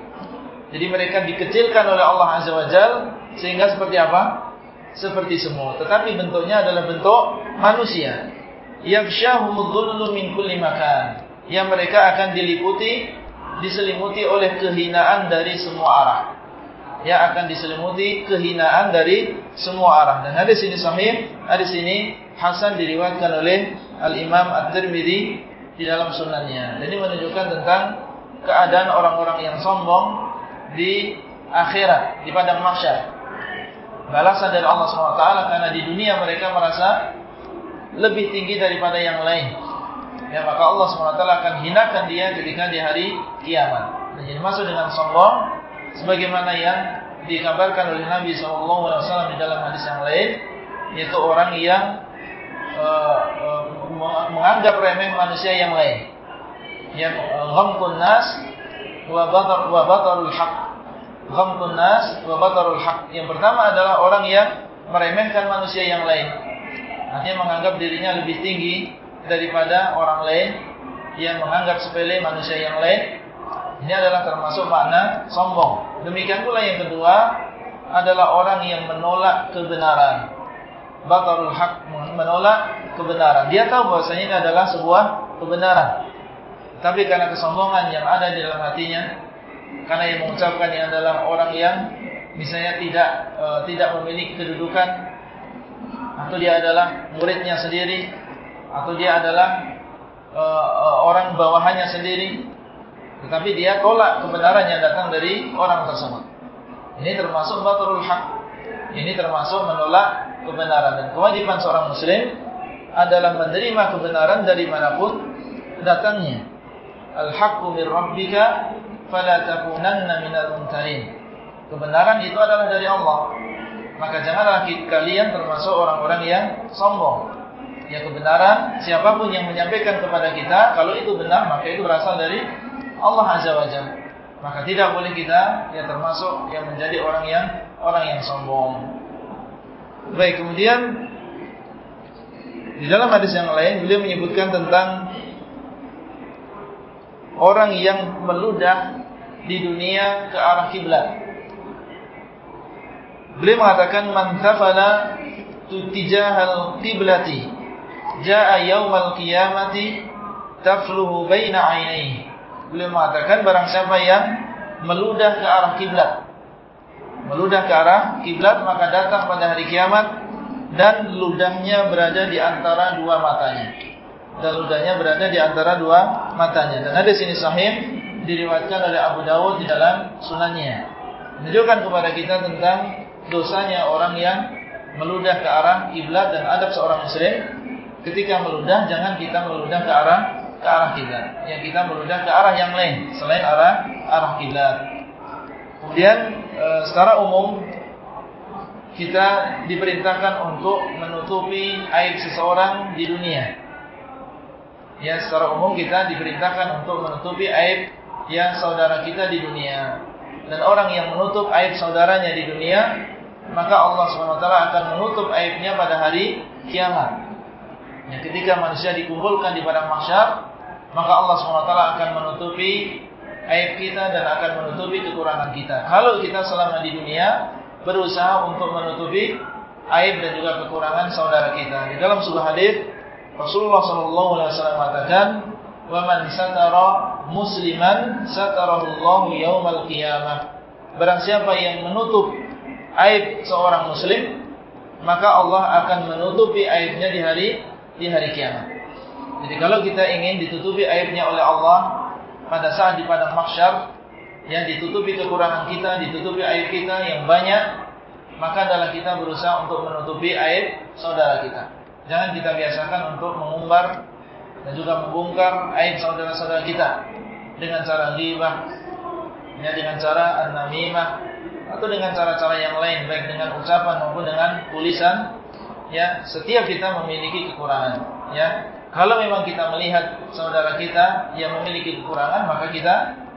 Jadi mereka dikecilkan oleh Allah Azza wa Jal sehingga seperti apa? Seperti semua. Tetapi bentuknya adalah bentuk manusia. Yakshahumudhullu min kulli makan. Yang mereka akan diliputi, diselimuti oleh kehinaan dari semua arah. Yang akan diselimuti kehinaan dari semua arah. Dan hadis ini sahih, hadis ini Hasan diriwayatkan oleh Al-Imam At-Tirmidzi di dalam sunnahnya. Dan ini menunjukkan tentang keadaan orang-orang yang sombong di akhirat, di padang mahsyar. Balasan dari Allah SWT karena di dunia mereka merasa lebih tinggi daripada yang lain. Ya maka Allah SWT akan hinakan dia ketika di hari kiamat. Dan jadi masuk dengan sombong sebagaimana yang dikabarkan oleh Nabi SAW di dalam hadis yang lain yaitu orang yang uh, uh, menganggap remeh manusia yang lain. Yang ghamtun nas wa batar wa batarul haq. Ghamtun nas wa batarul haq. Yang pertama adalah orang yang meremehkan manusia yang lain. Artinya menganggap dirinya lebih tinggi daripada orang lain yang menganggap sepele manusia yang lain. Ini adalah termasuk makna sombong. Demikian pula yang kedua adalah orang yang menolak kebenaran. Batarul haq menolak kebenaran. Dia tahu bahwasanya ini adalah sebuah kebenaran. Tapi karena kesombongan yang ada di dalam hatinya, karena yang mengucapkan yang adalah orang yang misalnya tidak e, tidak memiliki kedudukan atau dia adalah muridnya sendiri atau dia adalah uh, orang bawahannya sendiri. Tetapi dia tolak kebenaran yang datang dari orang tersebut. Ini termasuk batrul haq. Ini termasuk menolak kebenaran. Dan kewajiban seorang muslim adalah menerima kebenaran dari mana pun datangnya. Al-haqqu mir rabbika fala takunanna minal mumtarin. Kebenaran itu adalah dari Allah. Maka janganlah kalian termasuk orang-orang yang sombong ya kebenaran siapa pun yang menyampaikan kepada kita kalau itu benar maka itu berasal dari Allah Azza wa Jalla. Maka tidak boleh kita ya termasuk yang menjadi orang yang orang yang sombong. Baik kemudian di dalam hadis yang lain beliau menyebutkan tentang orang yang meludah di dunia ke arah kiblat. Beliau mengatakan man tafala tutijahal qiblati jaa yaumal qiyamati tafluhu baina ainaihi. Beliau mengatakan barang siapa yang meludah ke arah kiblat. Meludah ke arah kiblat maka datang pada hari kiamat dan ludahnya berada di antara dua matanya. Dan ludahnya berada di antara dua matanya. Dan ada sini sahih diriwayatkan oleh Abu Dawud di dalam sunannya. Menunjukkan kepada kita tentang dosanya orang yang meludah ke arah kiblat dan adab seorang muslim ketika meludah jangan kita meludah ke arah ke arah kiblat. Yang kita meludah ke arah yang lain selain arah arah kiblat. Kemudian e, secara umum kita diperintahkan untuk menutupi aib seseorang di dunia. Ya, secara umum kita diperintahkan untuk menutupi aib yang saudara kita di dunia. Dan orang yang menutup aib saudaranya di dunia, maka Allah SWT akan menutup aibnya pada hari kiamat. Ya, ketika manusia dikumpulkan di padang mahsyar, maka Allah SWT akan menutupi aib kita dan akan menutupi kekurangan kita. Kalau kita selama di dunia berusaha untuk menutupi aib dan juga kekurangan saudara kita. Di dalam sebuah hadis Rasulullah SAW mengatakan, "Wa man satara musliman satarahullahu yaumal qiyamah." Barang siapa yang menutup aib seorang muslim, maka Allah akan menutupi aibnya di hari di hari kiamat. Jadi kalau kita ingin ditutupi aibnya oleh Allah pada saat di padang mahsyar yang ditutupi kekurangan kita, ditutupi aib kita yang banyak, maka adalah kita berusaha untuk menutupi aib saudara kita. Jangan kita biasakan untuk mengumbar dan juga membongkar aib saudara-saudara kita dengan cara ghibah, ya dengan cara an-namimah atau dengan cara-cara yang lain baik dengan ucapan maupun dengan tulisan ya setiap kita memiliki kekurangan. Ya kalau memang kita melihat saudara kita yang memiliki kekurangan maka kita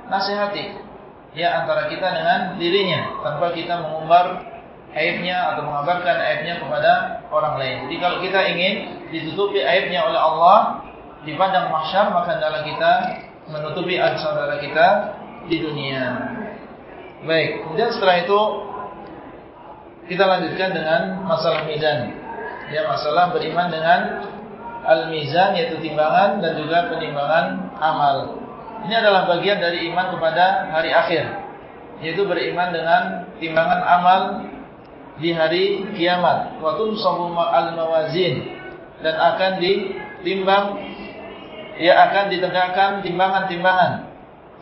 nasihati. Ya antara kita dengan dirinya tanpa kita mengumbar aibnya atau mengabarkan aibnya kepada orang lain. Jadi kalau kita ingin ditutupi aibnya oleh Allah di padang mahsyar maka adalah kita menutupi aib saudara kita di dunia. Baik kemudian setelah itu kita lanjutkan dengan masalah midan ya masalah beriman dengan al-mizan yaitu timbangan dan juga penimbangan amal. Ini adalah bagian dari iman kepada hari akhir, yaitu beriman dengan timbangan amal di hari kiamat. Wa tunsabu al-mawazin dan akan ditimbang ya akan ditegakkan timbangan-timbangan.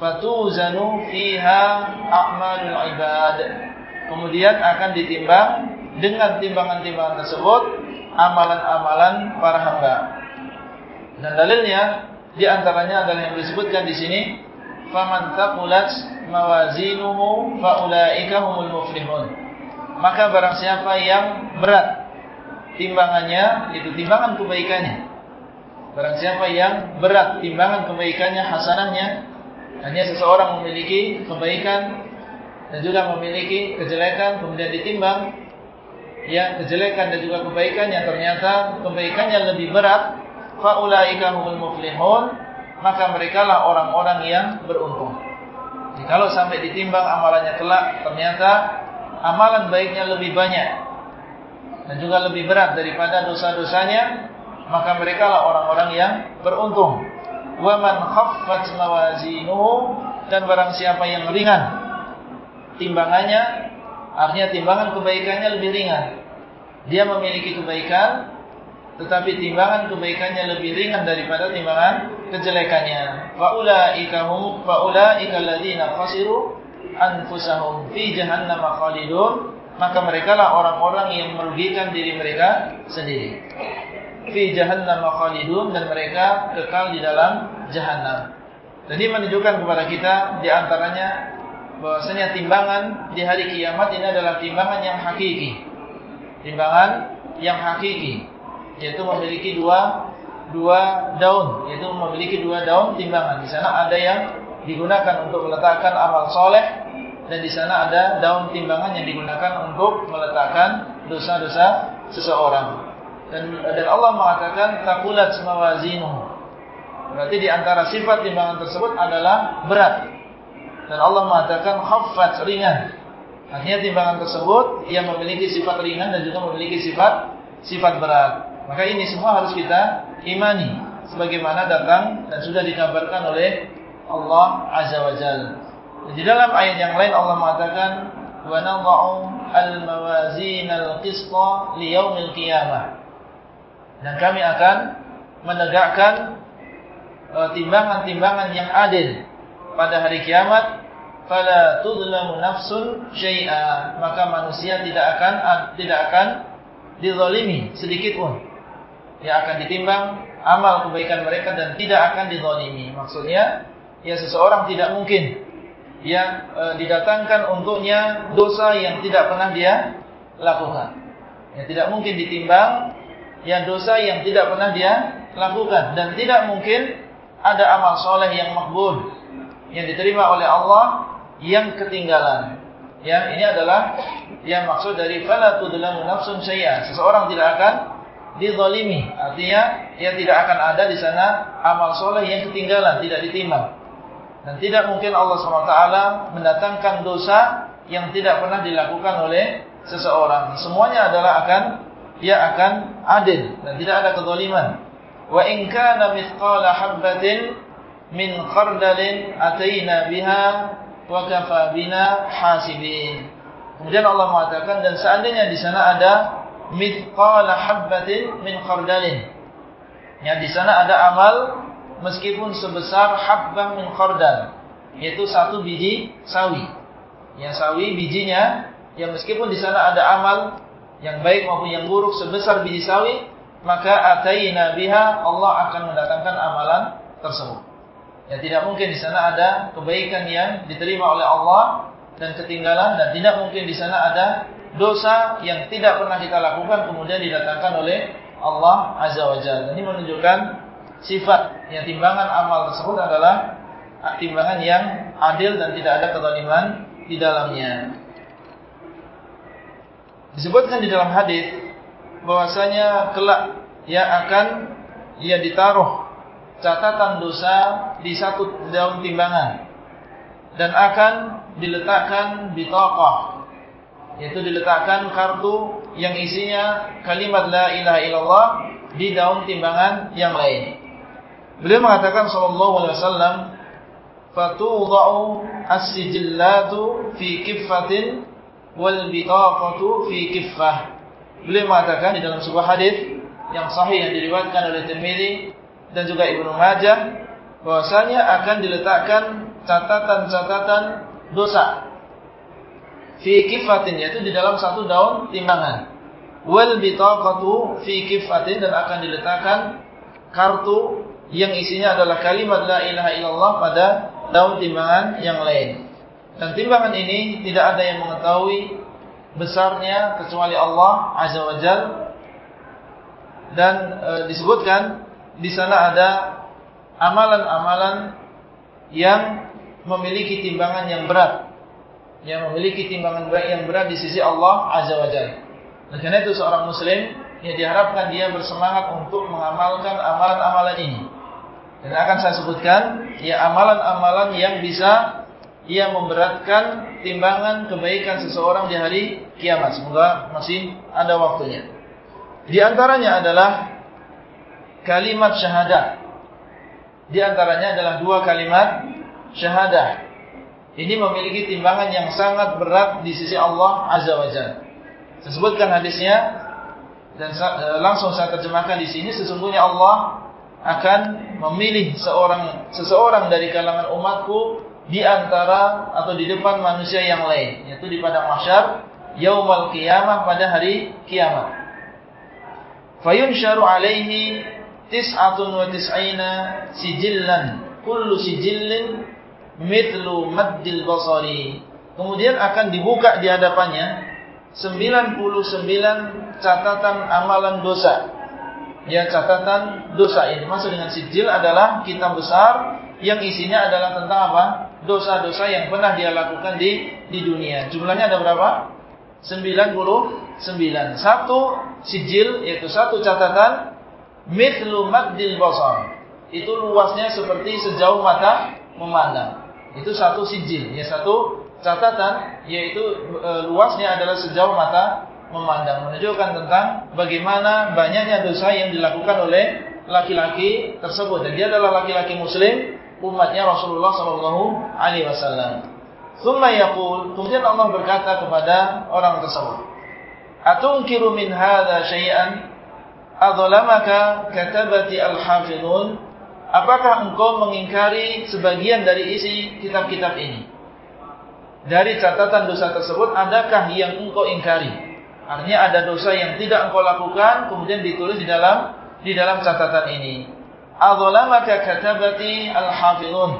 Fatuzanu fiha a'malul ibad. Kemudian akan ditimbang dengan timbangan-timbangan tersebut amalan-amalan para hamba. Dan dalilnya di antaranya adalah yang disebutkan di sini faman taqulat mawazinuhu faulaika humul muflihun maka barang siapa yang berat timbangannya itu timbangan kebaikannya barang siapa yang berat timbangan kebaikannya hasanahnya hanya seseorang memiliki kebaikan dan juga memiliki kejelekan kemudian ditimbang ya kejelekan dan juga kebaikan yang ternyata kebaikannya lebih berat faulaika humul muflihun maka merekalah orang-orang yang beruntung. Jadi kalau sampai ditimbang amalannya kelak ternyata amalan baiknya lebih banyak dan juga lebih berat daripada dosa-dosanya, maka merekalah orang-orang yang beruntung. Wa man khaffat mawazinuhu dan barang siapa yang ringan timbangannya, artinya timbangan kebaikannya lebih ringan. Dia memiliki kebaikan tetapi timbangan kebaikannya lebih ringan daripada timbangan kejelekannya. Faulaika hum faulaika alladziina khasiru anfusahum fi jahannam khalidun. Maka mereka lah orang-orang yang merugikan diri mereka sendiri. Fi jahannam khalidun dan mereka kekal di dalam jahannam. Jadi menunjukkan kepada kita di antaranya bahwasanya timbangan di hari kiamat ini adalah timbangan yang hakiki. Timbangan yang hakiki yaitu memiliki dua dua daun, yaitu memiliki dua daun timbangan. Di sana ada yang digunakan untuk meletakkan amal soleh dan di sana ada daun timbangan yang digunakan untuk meletakkan dosa-dosa seseorang. Dan dan Allah mengatakan takulat mawazinu. Berarti di antara sifat timbangan tersebut adalah berat. Dan Allah mengatakan khaffat ringan. Artinya timbangan tersebut yang memiliki sifat ringan dan juga memiliki sifat sifat berat. Maka ini semua harus kita imani sebagaimana datang dan sudah dikabarkan oleh Allah Azza wa Jalla. Di dalam ayat yang lain Allah mengatakan wa nadha'u al-mawazin al-qista li yaumil qiyamah. Dan kami akan menegakkan uh, timbangan-timbangan yang adil pada hari kiamat fala tudlamu nafsun syai'a maka manusia tidak akan tidak akan dizalimi sedikit pun yang akan ditimbang amal kebaikan mereka dan tidak akan dizalimi. Maksudnya, ya seseorang tidak mungkin yang e, didatangkan untuknya dosa yang tidak pernah dia lakukan. Yang tidak mungkin ditimbang yang dosa yang tidak pernah dia lakukan dan tidak mungkin ada amal soleh yang makbul yang diterima oleh Allah yang ketinggalan. Yang ini adalah yang maksud dari fala tudlamu nafsun syai'a. Seseorang tidak akan dizalimi. Artinya ia tidak akan ada di sana amal soleh yang ketinggalan, tidak ditimbang. Dan tidak mungkin Allah SWT mendatangkan dosa yang tidak pernah dilakukan oleh seseorang. Semuanya adalah akan ia akan adil dan tidak ada kezaliman. Wa in kana mithqala habatin min khardalin ataina biha wa kafa bina hasibin. Kemudian Allah mengatakan dan seandainya di sana ada mithqala habbatin min khardalin. Yang di sana ada amal meskipun sebesar habbah min khardal, yaitu satu biji sawi. Yang sawi bijinya yang meskipun di sana ada amal yang baik maupun yang buruk sebesar biji sawi, maka ataina biha Allah akan mendatangkan amalan tersebut. Ya tidak mungkin di sana ada kebaikan yang diterima oleh Allah dan ketinggalan dan tidak mungkin di sana ada dosa yang tidak pernah kita lakukan kemudian didatangkan oleh Allah Azza wa Jalla. Ini menunjukkan sifat yang timbangan amal tersebut adalah timbangan yang adil dan tidak ada kezaliman di dalamnya. Disebutkan di dalam hadis bahwasanya kelak yang akan ia ditaruh catatan dosa di satu daun timbangan dan akan diletakkan di tokoh yaitu diletakkan kartu yang isinya kalimat la ilaha illallah di daun timbangan yang lain. Beliau mengatakan sallallahu alaihi wasallam fatudha'u as-sijillatu fi kiffatin wal bitaqatu fi kiffah. Beliau mengatakan di dalam sebuah hadis yang sahih yang diriwayatkan oleh Tirmizi dan juga Ibnu Majah bahwasanya akan diletakkan catatan-catatan dosa fi kifatin yaitu di dalam satu daun timbangan. Wal bitaqatu fi kifatin dan akan diletakkan kartu yang isinya adalah kalimat la ilaha illallah pada daun timbangan yang lain. Dan timbangan ini tidak ada yang mengetahui besarnya kecuali Allah Azza wa Jal. Dan e, disebutkan di sana ada amalan-amalan yang memiliki timbangan yang berat. Yang memiliki timbangan berat yang berat di sisi Allah Azza wa Jalla. Dan karena itu seorang muslim yang diharapkan dia bersemangat untuk mengamalkan amalan-amalan ini. Dan akan saya sebutkan ya amalan-amalan yang bisa ia memberatkan timbangan kebaikan seseorang di hari kiamat. Semoga masih ada waktunya. Di antaranya adalah kalimat syahadat. Di antaranya adalah dua kalimat syahadah. Ini memiliki timbangan yang sangat berat di sisi Allah Azza wa Jalla. Hadisnya dan e, langsung saya terjemahkan di sini sesungguhnya Allah akan memilih seorang seseorang dari kalangan umatku di antara atau di depan manusia yang lain yaitu di padang mahsyar yaumul qiyamah pada hari kiamat. Fayunsharu alaihi tis'atun wa tis'ina sijillan kullu sijillin mithlu maddil basari. Kemudian akan dibuka di hadapannya 99 catatan amalan dosa. Ya catatan dosa ini maksud dengan sijil adalah kitab besar yang isinya adalah tentang apa? Dosa-dosa yang pernah dia lakukan di di dunia. Jumlahnya ada berapa? 99. Satu sijil yaitu satu catatan mithlu maddil basar. Itu luasnya seperti sejauh mata memandang. Itu satu sijil, ya satu catatan yaitu e, luasnya adalah sejauh mata memandang menunjukkan tentang bagaimana banyaknya dosa yang dilakukan oleh laki-laki tersebut dan dia adalah laki-laki muslim umatnya Rasulullah sallallahu alaihi wasallam. Tsumma yaqul, kemudian Allah berkata kepada orang tersebut, "Atunkiru min hadza syai'an adzalamaka katabati al-hafizun? Apakah engkau mengingkari sebagian dari isi kitab-kitab ini? Dari catatan dosa tersebut adakah yang engkau ingkari? Artinya ada dosa yang tidak engkau lakukan kemudian ditulis di dalam di dalam catatan ini. Adzalamaka katabati al-hafizun?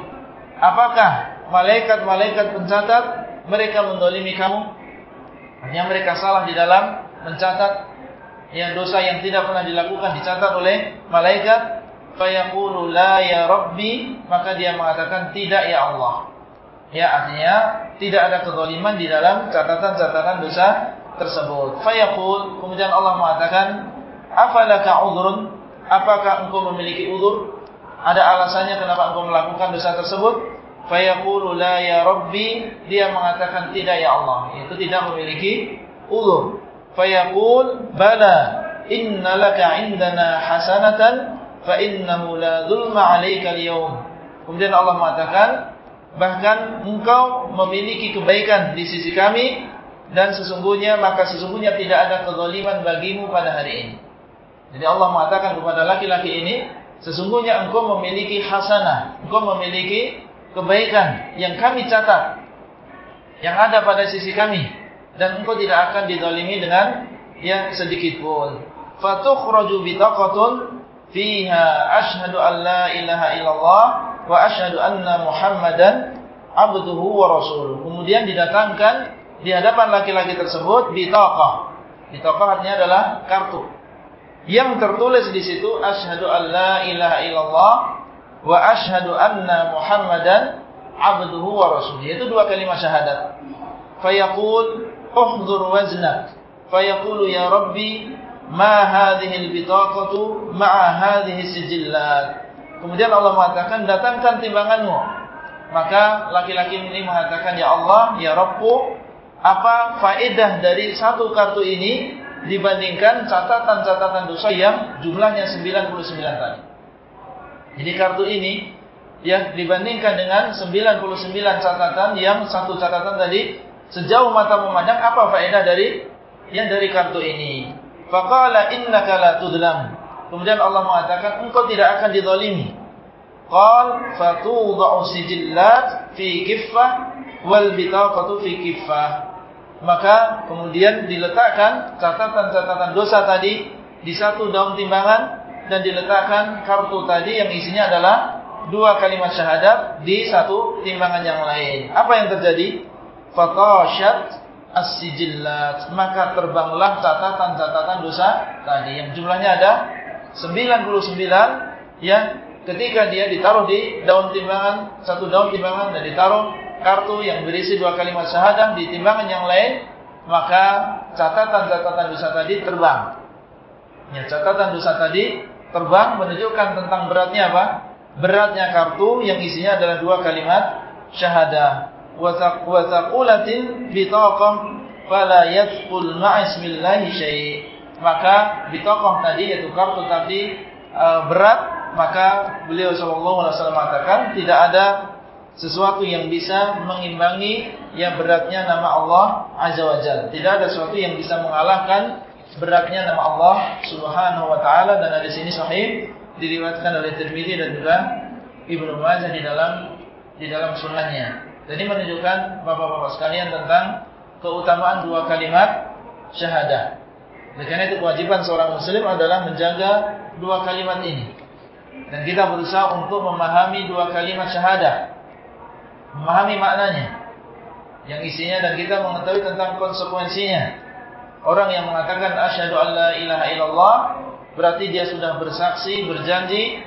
Apakah malaikat-malaikat pencatat mereka mendolimi kamu? Artinya mereka salah di dalam mencatat yang dosa yang tidak pernah dilakukan dicatat oleh malaikat fayaqulu la ya rabbi maka dia mengatakan tidak ya Allah. Ya artinya tidak ada kezaliman di dalam catatan-catatan dosa tersebut. Fayaqul kemudian Allah mengatakan afalaka udhrun apakah engkau memiliki udur ada alasannya kenapa engkau melakukan dosa tersebut? Fayaqulu la ya rabbi dia mengatakan tidak ya Allah. Itu tidak memiliki udur fayaqul bala innalaka indana hasanatan fa innahu la dzulma 'alaika al-yawm. Kemudian Allah mengatakan bahkan engkau memiliki kebaikan di sisi kami dan sesungguhnya maka sesungguhnya tidak ada kezaliman bagimu pada hari ini. Jadi Allah mengatakan kepada laki-laki ini, sesungguhnya engkau memiliki hasanah, engkau memiliki kebaikan yang kami catat yang ada pada sisi kami dan engkau tidak akan didolimi dengan yang sedikit pun. Fatukhraju bitaqatun fiha ashhadu an la ilaha illallah wa ashhadu anna Muhammadan abduhu wa rasuluh. Kemudian didatangkan di hadapan laki-laki tersebut bitaqah. Bitaqah artinya adalah kartu. Yang tertulis di situ ashhadu an la ilaha illallah wa ashhadu anna Muhammadan abduhu wa rasuluh. Itu dua kalimat syahadat. Fayaqul uhdhur waznak. Fayaqulu ya Rabbi ma hadhihi al-bitaqatu ma'a hadhihi sijillat. Kemudian Allah mengatakan datangkan timbanganmu. Maka laki-laki ini mengatakan ya Allah, ya Rabbku, apa faedah dari satu kartu ini dibandingkan catatan-catatan dosa yang jumlahnya 99 tadi. Jadi kartu ini ya dibandingkan dengan 99 catatan yang satu catatan tadi sejauh mata memandang apa faedah dari yang dari kartu ini. Faqala innaka la tudlam. Kemudian Allah mengatakan engkau tidak akan dizalimi. Qal fatudau sijillat fi kiffah wal bitaqatu fi kiffah. Maka kemudian diletakkan catatan-catatan dosa tadi di satu daun timbangan dan diletakkan kartu tadi yang isinya adalah dua kalimat syahadat di satu timbangan yang lain. Apa yang terjadi? Fatashat as-sijillat. Maka terbanglah catatan-catatan dosa tadi yang jumlahnya ada 99 ya ketika dia ditaruh di daun timbangan satu daun timbangan dan ditaruh kartu yang berisi dua kalimat syahadat di timbangan yang lain maka catatan-catatan dosa tadi terbang. Ya, catatan dosa tadi terbang menunjukkan tentang beratnya apa? Beratnya kartu yang isinya adalah dua kalimat syahadah. Wa taqulatin bitaqam fala yadkhul ma'ismillahi syai'. Maka bitaqam tadi yaitu kartu tadi e, berat, maka beliau sallallahu alaihi wasallam mengatakan tidak ada sesuatu yang bisa mengimbangi yang beratnya nama Allah Azza wa Jalla. Tidak ada sesuatu yang bisa mengalahkan beratnya nama Allah Subhanahu wa taala dan ada sini sahih diriwayatkan oleh Tirmizi dan juga Ibnu Majah di dalam di dalam Jadi menunjukkan Bapak-bapak sekalian tentang keutamaan dua kalimat syahadah. Karena itu kewajiban seorang muslim adalah menjaga dua kalimat ini. Dan kita berusaha untuk memahami dua kalimat syahadah. Memahami maknanya. Yang isinya dan kita mengetahui tentang konsekuensinya. Orang yang mengatakan asyhadu alla ilaha illallah berarti dia sudah bersaksi, berjanji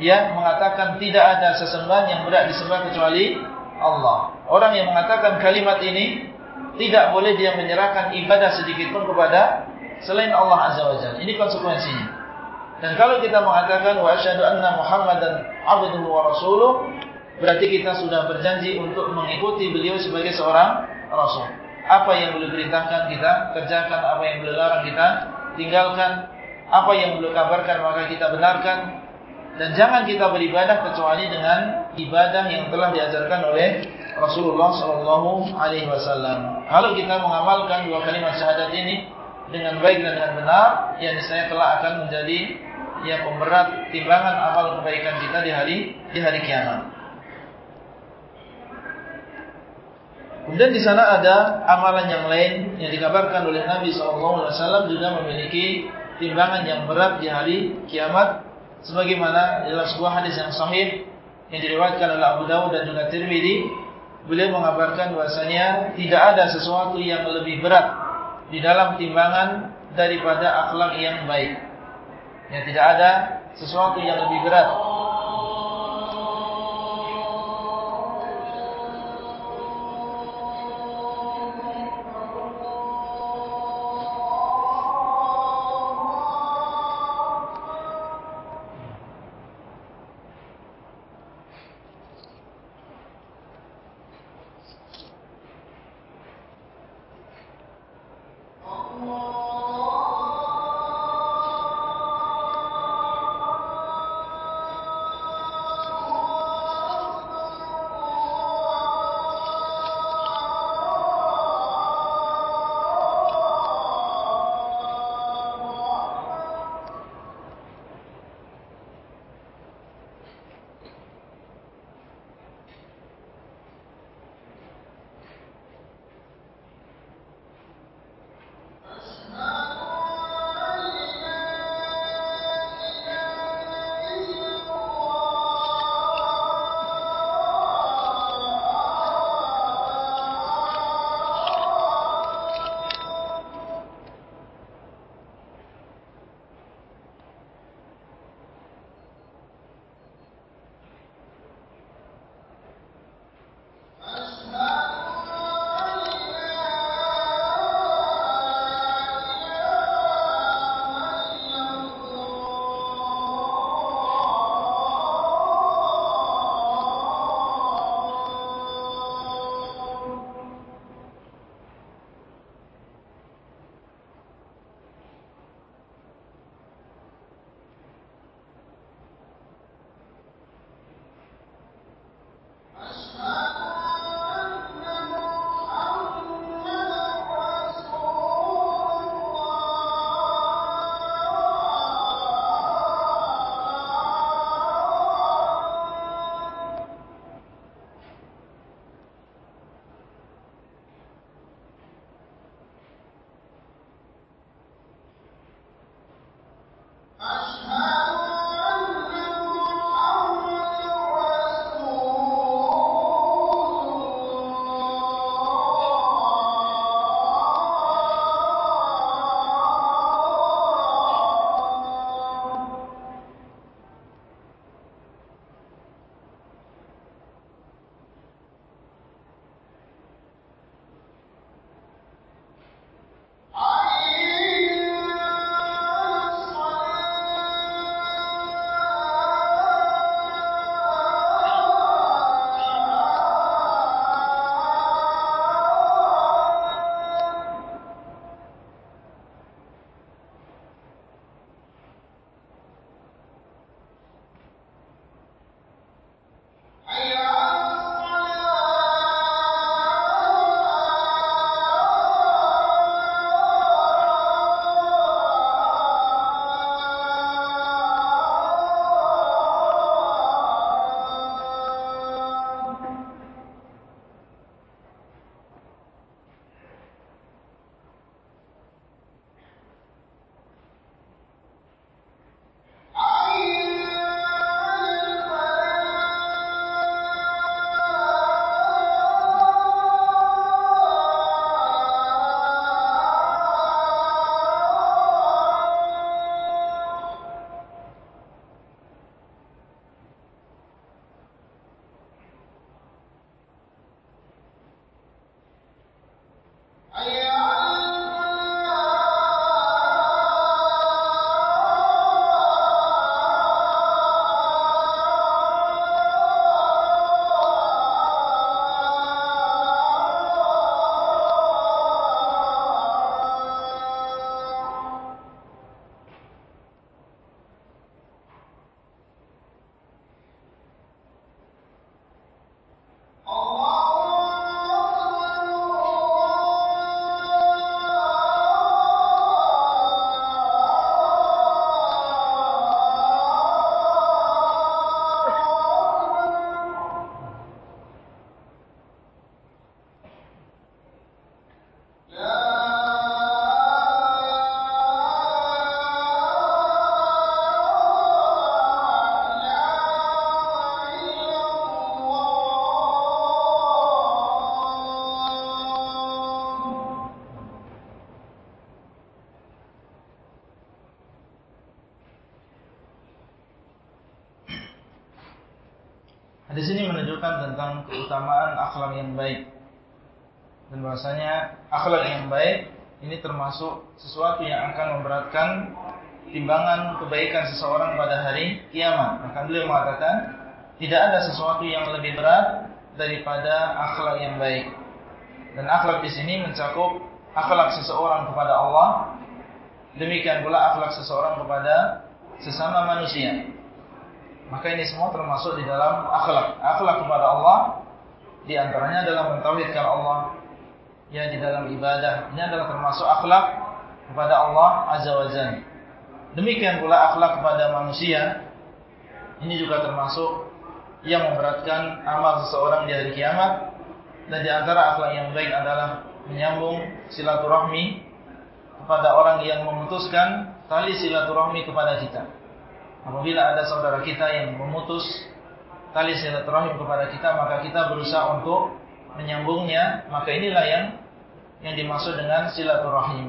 ya mengatakan tidak ada sesembahan yang berat disembah kecuali Allah. Orang yang mengatakan kalimat ini tidak boleh dia menyerahkan ibadah sedikit pun kepada selain Allah Azza wa Jalla. Ini konsekuensinya. Dan kalau kita mengatakan wa asyhadu anna Muhammadan abduhu wa rasuluh berarti kita sudah berjanji untuk mengikuti beliau sebagai seorang rasul apa yang beliau perintahkan kita kerjakan, apa yang beliau larang kita tinggalkan, apa yang beliau kabarkan maka kita benarkan dan jangan kita beribadah kecuali dengan ibadah yang telah diajarkan oleh Rasulullah Shallallahu Alaihi Wasallam. Kalau kita mengamalkan dua kalimat syahadat ini dengan baik dan dengan benar, yang saya telah akan menjadi ya pemberat timbangan amal kebaikan kita di hari di hari kiamat. Kemudian di sana ada amalan yang lain yang dikabarkan oleh Nabi SAW juga memiliki timbangan yang berat di hari kiamat. Sebagaimana dalam sebuah hadis yang sahih yang diriwayatkan oleh Abu Dawud dan juga Tirmidzi, beliau mengabarkan bahwasanya tidak ada sesuatu yang lebih berat di dalam timbangan daripada akhlak yang baik. Yang tidak ada sesuatu yang lebih berat akhlak yang baik. Dan bahasanya akhlak yang baik ini termasuk sesuatu yang akan memberatkan timbangan kebaikan seseorang pada hari kiamat. Maka beliau mengatakan tidak ada sesuatu yang lebih berat daripada akhlak yang baik. Dan akhlak di sini mencakup akhlak seseorang kepada Allah, demikian pula akhlak seseorang kepada sesama manusia. Maka ini semua termasuk di dalam akhlak. Akhlak kepada Allah di antaranya adalah mentauhidkan Allah ya di dalam ibadah. Ini adalah termasuk akhlak kepada Allah Azza wa Jalla. Demikian pula akhlak kepada manusia. Ini juga termasuk yang memberatkan amal seseorang di hari kiamat. Dan di antara akhlak yang baik adalah menyambung silaturahmi kepada orang yang memutuskan tali silaturahmi kepada kita. Apabila ada saudara kita yang memutus tali silaturahim kepada kita, maka kita berusaha untuk menyambungnya. Maka inilah yang yang dimaksud dengan silaturahim.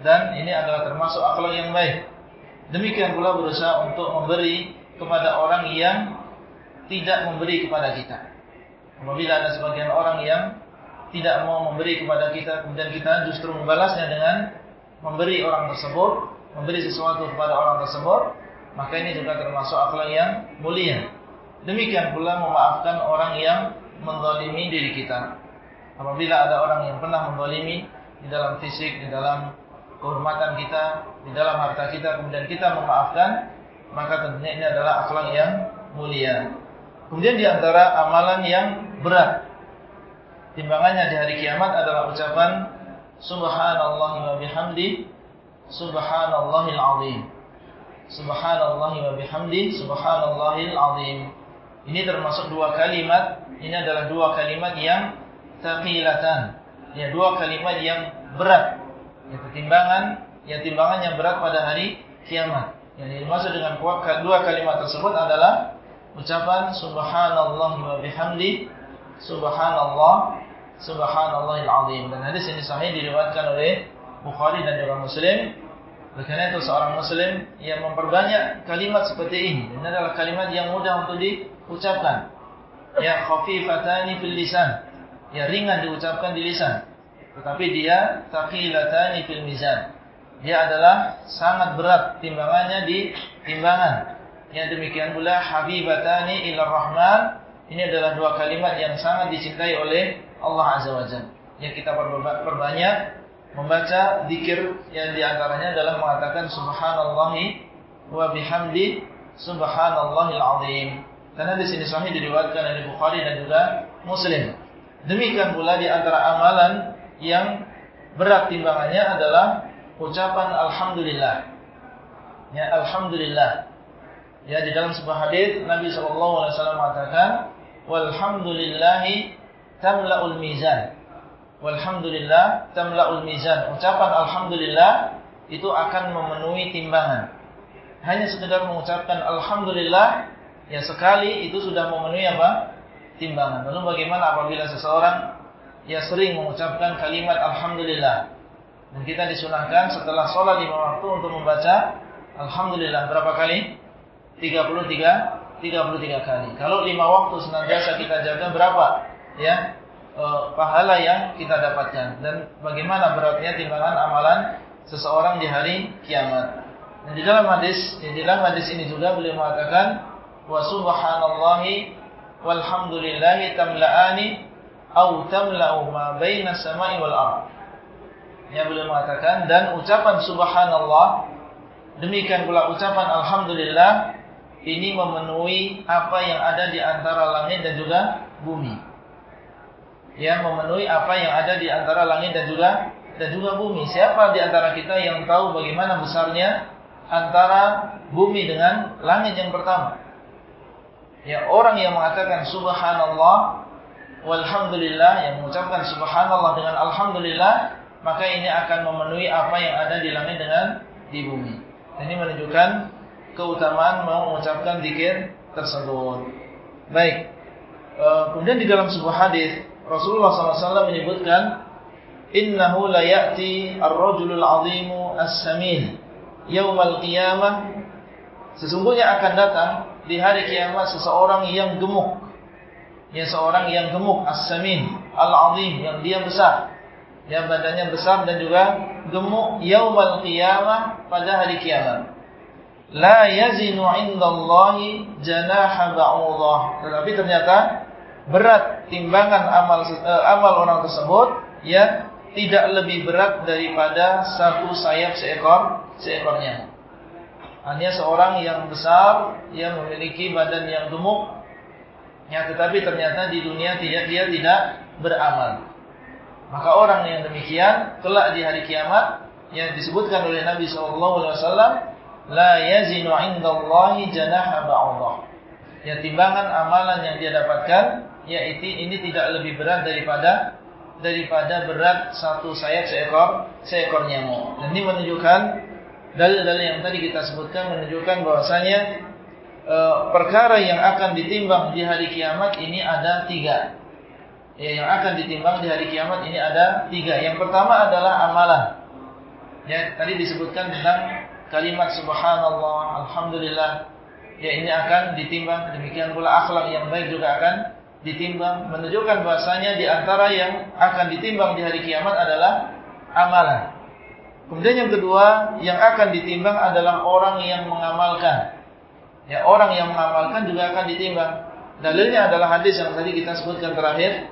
Dan ini adalah termasuk akhlak yang baik. Demikian pula berusaha untuk memberi kepada orang yang tidak memberi kepada kita. Apabila ada sebagian orang yang tidak mau memberi kepada kita, kemudian kita justru membalasnya dengan memberi orang tersebut, memberi sesuatu kepada orang tersebut, maka ini juga termasuk akhlak yang mulia. Demikian pula memaafkan orang yang menzalimi diri kita. Apabila ada orang yang pernah menzalimi di dalam fisik, di dalam kehormatan kita, di dalam harta kita, kemudian kita memaafkan, maka tentunya ini adalah akhlak yang mulia. Kemudian di antara amalan yang berat, timbangannya di hari kiamat adalah ucapan Subhanallah wa bihamdi Subhanallahil azim. Subhanallah wa bihamdi subhanallahil azim. Ini termasuk dua kalimat, ini adalah dua kalimat yang thaqilatan. Ya, dua kalimat yang berat. Ya, timbangan, ya timbangan yang berat pada hari kiamat. Yang dimaksud dengan dua kalimat tersebut adalah ucapan subhanallah wa bihamdi subhanallah subhanallahil azim. Dan hadis ini sahih diriwayatkan oleh Bukhari dan juga Muslim oleh karena itu seorang muslim yang memperbanyak kalimat seperti ini. Ini adalah kalimat yang mudah untuk diucapkan. Ya khafifatani fil lisan. Ya ringan diucapkan di lisan. Tetapi dia taqilatani fil mizan. Dia adalah sangat berat timbangannya di timbangan. Yang demikian pula habibatani ila rahman. Ini adalah dua kalimat yang sangat dicintai oleh Allah Azza wa Jalla. Yang kita perbanyak membaca zikir yang di antaranya adalah mengatakan subhanallahi wa bihamdi subhanallahil azim. Karena di sini sahih diriwayatkan oleh Bukhari dan juga Muslim. Demikian pula di antara amalan yang berat timbangannya adalah ucapan alhamdulillah. Ya alhamdulillah. Ya di dalam sebuah hadis Nabi SAW mengatakan walhamdulillahi tamla'ul mizan walhamdulillah tamla'ul mizan. Ucapan alhamdulillah itu akan memenuhi timbangan. Hanya sekedar mengucapkan alhamdulillah ya sekali itu sudah memenuhi apa? timbangan. Lalu bagaimana apabila seseorang ya sering mengucapkan kalimat alhamdulillah? Dan kita disunahkan setelah sholat lima waktu untuk membaca alhamdulillah berapa kali? 33 33 kali. Kalau lima waktu senantiasa kita jaga berapa? Ya, uh, pahala yang kita dapatkan dan bagaimana beratnya timbangan amalan seseorang di hari kiamat. Dan di dalam hadis, di dalam hadis ini juga beliau mengatakan wa walhamdulillahi tamla'ani au tamla'u ma baina samai wal ard. Yang beliau mengatakan dan ucapan subhanallah demikian pula ucapan alhamdulillah ini memenuhi apa yang ada di antara langit dan juga bumi yang memenuhi apa yang ada di antara langit dan juga dan juga bumi. Siapa di antara kita yang tahu bagaimana besarnya antara bumi dengan langit yang pertama? Ya, orang yang mengatakan subhanallah walhamdulillah yang mengucapkan subhanallah dengan alhamdulillah, maka ini akan memenuhi apa yang ada di langit dengan di bumi. Ini menunjukkan keutamaan mengucapkan zikir tersebut. Baik. Eh, kemudian di dalam sebuah hadis Rasulullah SAW menyebutkan innahu la ya'ti ar-rajulul 'azimu as-samin yaumal qiyamah sesungguhnya akan datang di hari kiamat seseorang yang gemuk. Ya seorang yang gemuk as-samin al-azim yang dia besar. Ya badannya besar dan juga gemuk yaumal qiyamah pada hari kiamat. La yazinu indallahi janaha ba'udah. Tetapi ternyata berat timbangan amal uh, amal orang tersebut ya tidak lebih berat daripada satu sayap seekor seekornya hanya seorang yang besar yang memiliki badan yang gemuk Ya, tetapi ternyata di dunia tidak dia tidak beramal. Maka orang yang demikian kelak di hari kiamat yang disebutkan oleh Nabi wasallam la yazinu 'indallahi janaha ba'udah. Ya timbangan amalan yang dia dapatkan yaitu ini tidak lebih berat daripada daripada berat satu sayap seekor seekor nyamuk. Dan ini menunjukkan dalil-dalil yang tadi kita sebutkan menunjukkan bahwasanya e, perkara yang akan ditimbang di hari kiamat ini ada tiga. Ya, yang akan ditimbang di hari kiamat ini ada tiga. Yang pertama adalah amalan. Ya, tadi disebutkan tentang kalimat subhanallah, alhamdulillah. Ya, ini akan ditimbang. Demikian pula akhlak yang baik juga akan ditimbang. Menunjukkan bahasanya di antara yang akan ditimbang di hari kiamat adalah amalan. Kemudian yang kedua, yang akan ditimbang adalah orang yang mengamalkan. Ya, orang yang mengamalkan juga akan ditimbang. Dalilnya adalah hadis yang tadi kita sebutkan terakhir.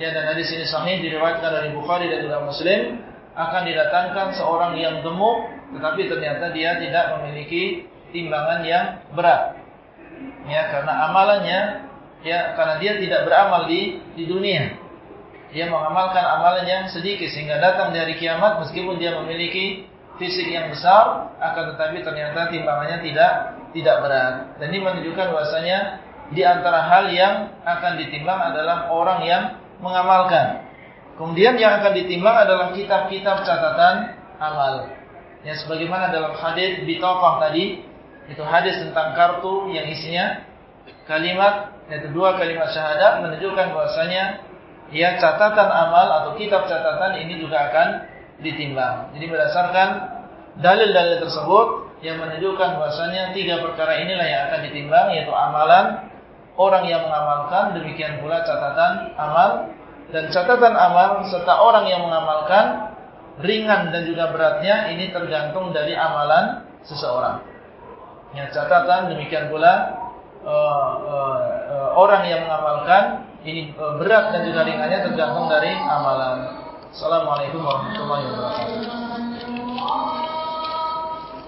Ya, dan hadis ini sahih diriwayatkan dari Bukhari dan juga Muslim akan didatangkan seorang yang gemuk tetapi ternyata dia tidak memiliki timbangan yang berat. Ya, karena amalannya ya karena dia tidak beramal di di dunia. Dia mengamalkan amalannya sedikit sehingga datang dari kiamat meskipun dia memiliki fisik yang besar akan tetapi ternyata timbangannya tidak tidak berat. Dan ini menunjukkan bahwasanya di antara hal yang akan ditimbang adalah orang yang mengamalkan. Kemudian yang akan ditimbang adalah kitab-kitab catatan amal. Ya sebagaimana dalam hadis bitaqah tadi, itu hadis tentang kartu yang isinya kalimat yaitu dua kalimat syahadat menunjukkan bahwasanya ya catatan amal atau kitab catatan ini juga akan ditimbang. Jadi berdasarkan dalil-dalil tersebut yang menunjukkan bahwasanya tiga perkara inilah yang akan ditimbang yaitu amalan orang yang mengamalkan demikian pula catatan amal dan catatan amal serta orang yang mengamalkan ringan dan juga beratnya ini tergantung dari amalan seseorang. Yang catatan demikian pula uh, uh, uh, orang yang mengamalkan ini uh, berat dan juga ringannya tergantung dari amalan. Assalamualaikum warahmatullahi wabarakatuh.